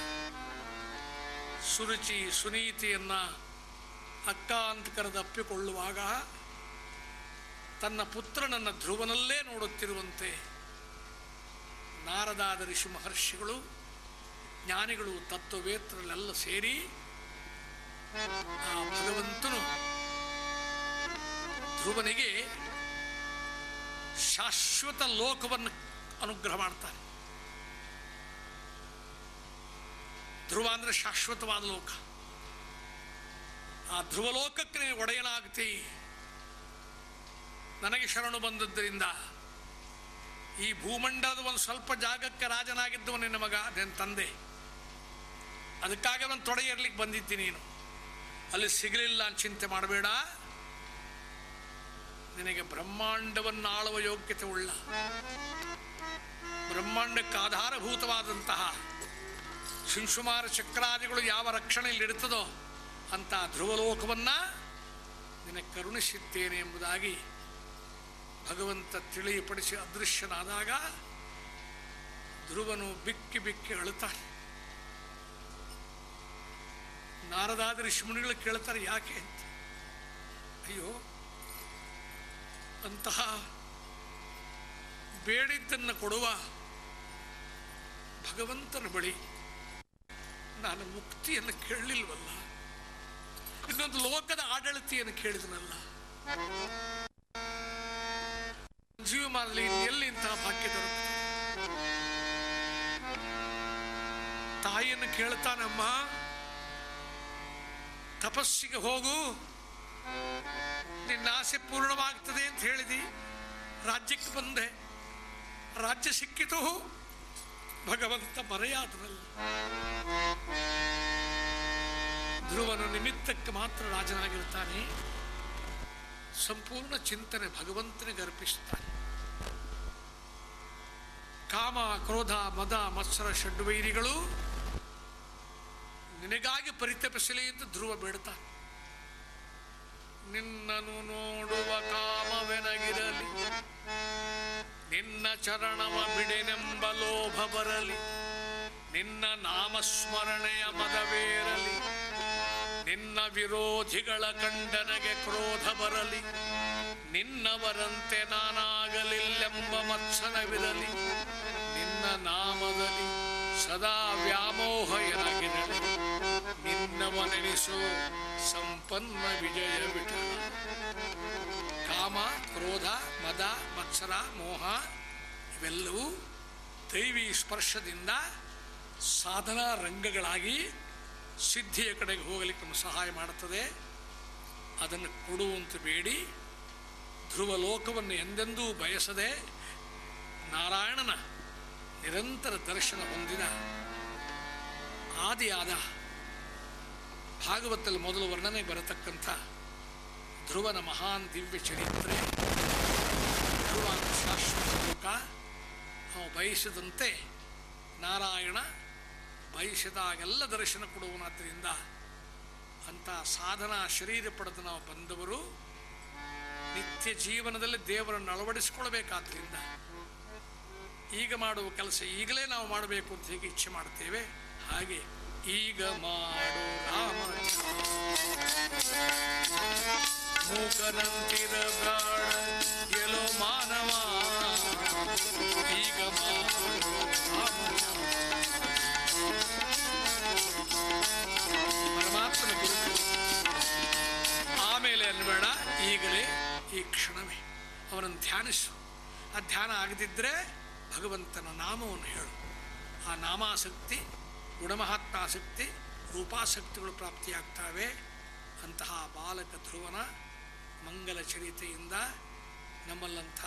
ಸುರುಚಿ ಸುನೀತಿಯನ್ನ ಅಕ್ಕ ಅಂತ ಕರೆದು ಅಪ್ಪಿಕೊಳ್ಳುವಾಗ ತನ್ನ ಪುತ್ರನನ್ನ ಧ್ರುವನಲ್ಲೇ ನೋಡುತ್ತಿರುವಂತೆ ನಾರದಾದ ಋಷಿ ಮಹರ್ಷಿಗಳು, ಜ್ಞಾನಿಗಳು ತತ್ವವೇತ್ರರೆಲ್ಲ ಸೇರಿ ಆ ಭಗವಂತನು ಧ್ರುವನಿಗೆ ಶಾಶ್ವತ ಲೋಕವನ್ನು ಅನುಗ್ರಹ ಮಾಡ್ತಾನೆ. ಧ್ರುವ ಅಂದರೆ ಶಾಶ್ವತವಾದ ಲೋಕ. ಆ ಧ್ರುವ ಲೋಕಕ್ಕೆ ಒಡೆಯಲಾಗ್ತಿ. ನನಗೆ ಶರಣು ಬಂದದ್ದರಿಂದ ಈ ಭೂಮಂಡಲದ ಒಂದು ಸ್ವಲ್ಪ ಜಾಗಕ್ಕೆ ರಾಜನಾಗಿದ್ದವ ನಿನ್ನ ಮಗ ನಿನ್ನ ತಂದೆ. ಅದಕ್ಕಾಗಿ ಅವನು ತೊಡೆಯಿರ್ಲಿಕ್ಕೆ ಬಂದಿದ್ದೀನಿ ನೀನು. ಅಲ್ಲಿ ಸಿಗಲಿಲ್ಲ ಅಂತ ಚಿಂತೆ ಮಾಡಬೇಡ. ನಿನಗೆ ಬ್ರಹ್ಮಾಂಡವನ್ನು ಆಳುವ ಯೋಗ್ಯತೆ ಉಳ್ಳ. ಬ್ರಹ್ಮಾಂಡಕ್ಕೆ ಆಧಾರಭೂತವಾದಂತಹ ಶಿಂಶುಮಾರ ಚಕ್ರಾದಿಗಳು ಯಾವ ರಕ್ಷಣೆಯಲ್ಲಿ ಇಡುತ್ತದೋ ಅಂತ ಧ್ರುವಲೋಕವನ್ನ ನಿನಗೆ ಕರುಣಿಸುತ್ತೇನೆ ಎಂಬುದಾಗಿ ಭಗವಂತ ತಿಳಿಪಡಿಸಿ ಅದೃಶ್ಯನಾದಾಗ ಧ್ರುವನು ಬಿಕ್ಕಿ ಬಿಕ್ಕಿ ಅಳುತ್ತಾನೆ. ನಾರದಾದ ಋಷಿಮುನಿಗಳು ಕೇಳ್ತಾರೆ, ಯಾಕೆ ಅಂತ? ಅಯ್ಯೋ, ಅಂತಹ ಬೇಡಿದ್ದನ್ನು ಕೊಡುವ ಭಗವಂತನ ಬಳಿ ನಾನು ಮುಕ್ತಿಯನ್ನು ಕೇಳಲಿಲ್ವಲ್ಲ? ಇನ್ನೊಂದು ಲೋಕದ ಆಡಳಿತಿಯನ್ನು ಕೇಳಿದನಲ್ಲ? ಜೀವಮಾನದಲ್ಲಿ ಎಲ್ಲಿ ಇಂತಹ ಭಾಗ್ಯ ತಾಯಿಯನ್ನು ಕೇಳ್ತಾನಮ್ಮ, ತಪಸ್ಸಿಗೆ ಹೋಗು. ನಿನ್ನ ಆಸೆ ಪೂರ್ಣವಾಗ್ತದೆ ಅಂತ ಹೇಳಿದಿ. ರಾಜ್ಯಕ್ಕೆ ಬಂದೆ. ರಾಜ್ಯ ಸಿಕ್ಕಿತು. ಭಗವಂತ ಮರೆಯಾದನಲ್ಲ. ಧ್ರುವನ ನಿಮಿತ್ತಕ್ಕೆ ಮಾತ್ರ ರಾಜನಾಗಿರ್ತಾನೆ ಸಂಪೂರ್ಣ ಚಿಂತನೆ ಭಗವಂತನಿಗೆ ಅರ್ಪಿಸ್ತಾನೆ ಕಾಮ, ಕ್ರೋಧ, ಮದ, ಮತ್ಸರ, ಷಡ್ವೈರಿಗಳು ನಿನಗಾಗಿ ಪರಿತಪಿಸಲಿ ಎಂದು ಧ್ರುವ ಬೇಡ್ತಾನೆ. ನಿನ್ನನು ನೋಡುವ ಕಾಮವೆನಗಿರಲಿ, ನಿನ್ನ ಚರಣವ ಬಿಡೆನೆಂಬ ಲೋಭ ಬರಲಿ, ನಿನ್ನ ನಾಮಸ್ಮರಣೆಯ ಮದವೇರಲಿ. ನಿನ್ನ ವಿರೋಧಿಗಳ ಕಂಡನಗೆ ಕ್ರೋಧ ಬರಲಿ. ನಿನ್ನವರಂತೆ ನಾನಾಗಲಿಲ್ಲೆಂಬ ಮತ್ಸನವಿರಲಿ ನಿನ್ನ ನಾಮದಲ್ಲಿ ಸದಾ ವ್ಯಾಮೋಹ ಎನಗಿರಲಿ. ನಿನ್ನವನೆನಿಸೋ ಸಂಪನ್ನ ವಿಜಯ ವಿಠಲ. ಕಾಮ, ಕ್ರೋಧ, ಮದ, ಮತ್ಸರ, ಮೋಹ ಇವೆಲ್ಲವೂ ದೈವಿ ಸ್ಪರ್ಶದಿಂದ ಸಾಧನಾ ರಂಗಗಳಾಗಿ ಸಿದ್ಧಿಯ ಕಡೆಗೆ ಹೋಗಲಿಕ್ಕೆ ನಮಗೆ ಸಹಾಯ ಮಾಡುತ್ತದೆ. ಅದನ್ನು ಕೊಡುವಂತೆ ಬೇಡಿ. ಧ್ರುವ ಲೋಕವನ್ನು ಎಂದೆಂದೂ ಬಯಸದೆ ನಾರಾಯಣನ ನಿರಂತರ ದರ್ಶನ ಹೊಂದಿದ ಆದಿಯಾದ ಭಾಗವತಲ್ಲಿ ಮೊದಲು ವರ್ಣನೆ ಬರತಕ್ಕಂಥ ಧ್ರುವನ ಮಹಾನ್ ದಿವ್ಯ ಚರಿತ್ರೆ ಧ್ರುವ ಶಾಶ್ವತ ಲೋಕ ನಾವು ಬಯಸಿದಂತೆ ನಾರಾಯಣ ಬಯಸಿದಾಗೆಲ್ಲ ದರ್ಶನ ಕೊಡುವನಾದ್ದರಿಂದ ಅಂಥ ಸಾಧನ ಶರೀರ ಪಡೆದು ನಾವು ಬಂದವರು ನಿತ್ಯ ಜೀವನದಲ್ಲಿ ದೇವರನ್ನು ಅಳವಡಿಸಿಕೊಳ್ಬೇಕಾದ್ರಿಂದ ಈಗ ಮಾಡುವ ಕೆಲಸ ಈಗಲೇ ನಾವು ಮಾಡಬೇಕು ಅಂತ ಹೇಗೆ ಇಚ್ಛೆ ಮಾಡ್ತೇವೆ. ಹಾಗೆ ಈಗ ಮಾಡು ರಾಮ. ಮಾನವ. ಈಗ ಮಾಡು ಅವನನ್ನು ಧ್ಯಾನಿಸು. ಆ ಧ್ಯಾನ ಆಗದಿದ್ದರೆ ಭಗವಂತನ ನಾಮವನ್ನು ಹೇಳು. ಆ ನಾಮಾಸಕ್ತಿ, ಗುಣಮಹಾತ್ಮಾಸಕ್ತಿ, ರೂಪಾಸಕ್ತಿಗಳು ಪ್ರಾಪ್ತಿಯಾಗ್ತವೆ. ಅಂತಹ ಬಾಲಕ ಧ್ರುವನ ಮಂಗಲ ಚರಿತೆಯಿಂದ ನಮ್ಮಲ್ಲಂಥ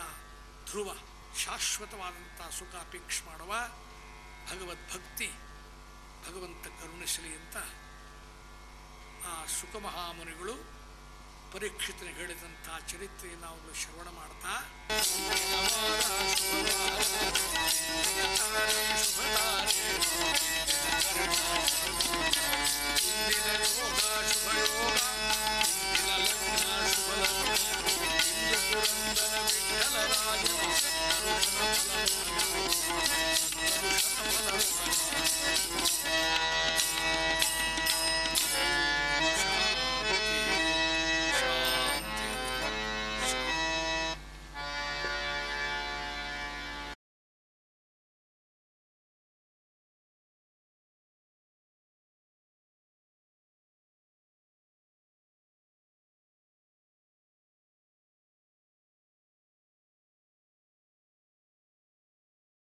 ಧ್ರುವ ಶಾಶ್ವತವಾದಂಥ ಸುಖ ಅಪೇಕ್ಷೆ ಮಾಡುವ ಭಗವದ್ಭಕ್ತಿ, ಭಗವಂತ ಕರುಣಿಸಲಿ ಅಂತ ಆ ಸುಖ ಪರೀಕ್ಷಿತ ಹೇಳಿದಂಥ ಚರಿತ್ರೆ ನಾವು ಶ್ರವಣ ಮಾಡ್ತಾ.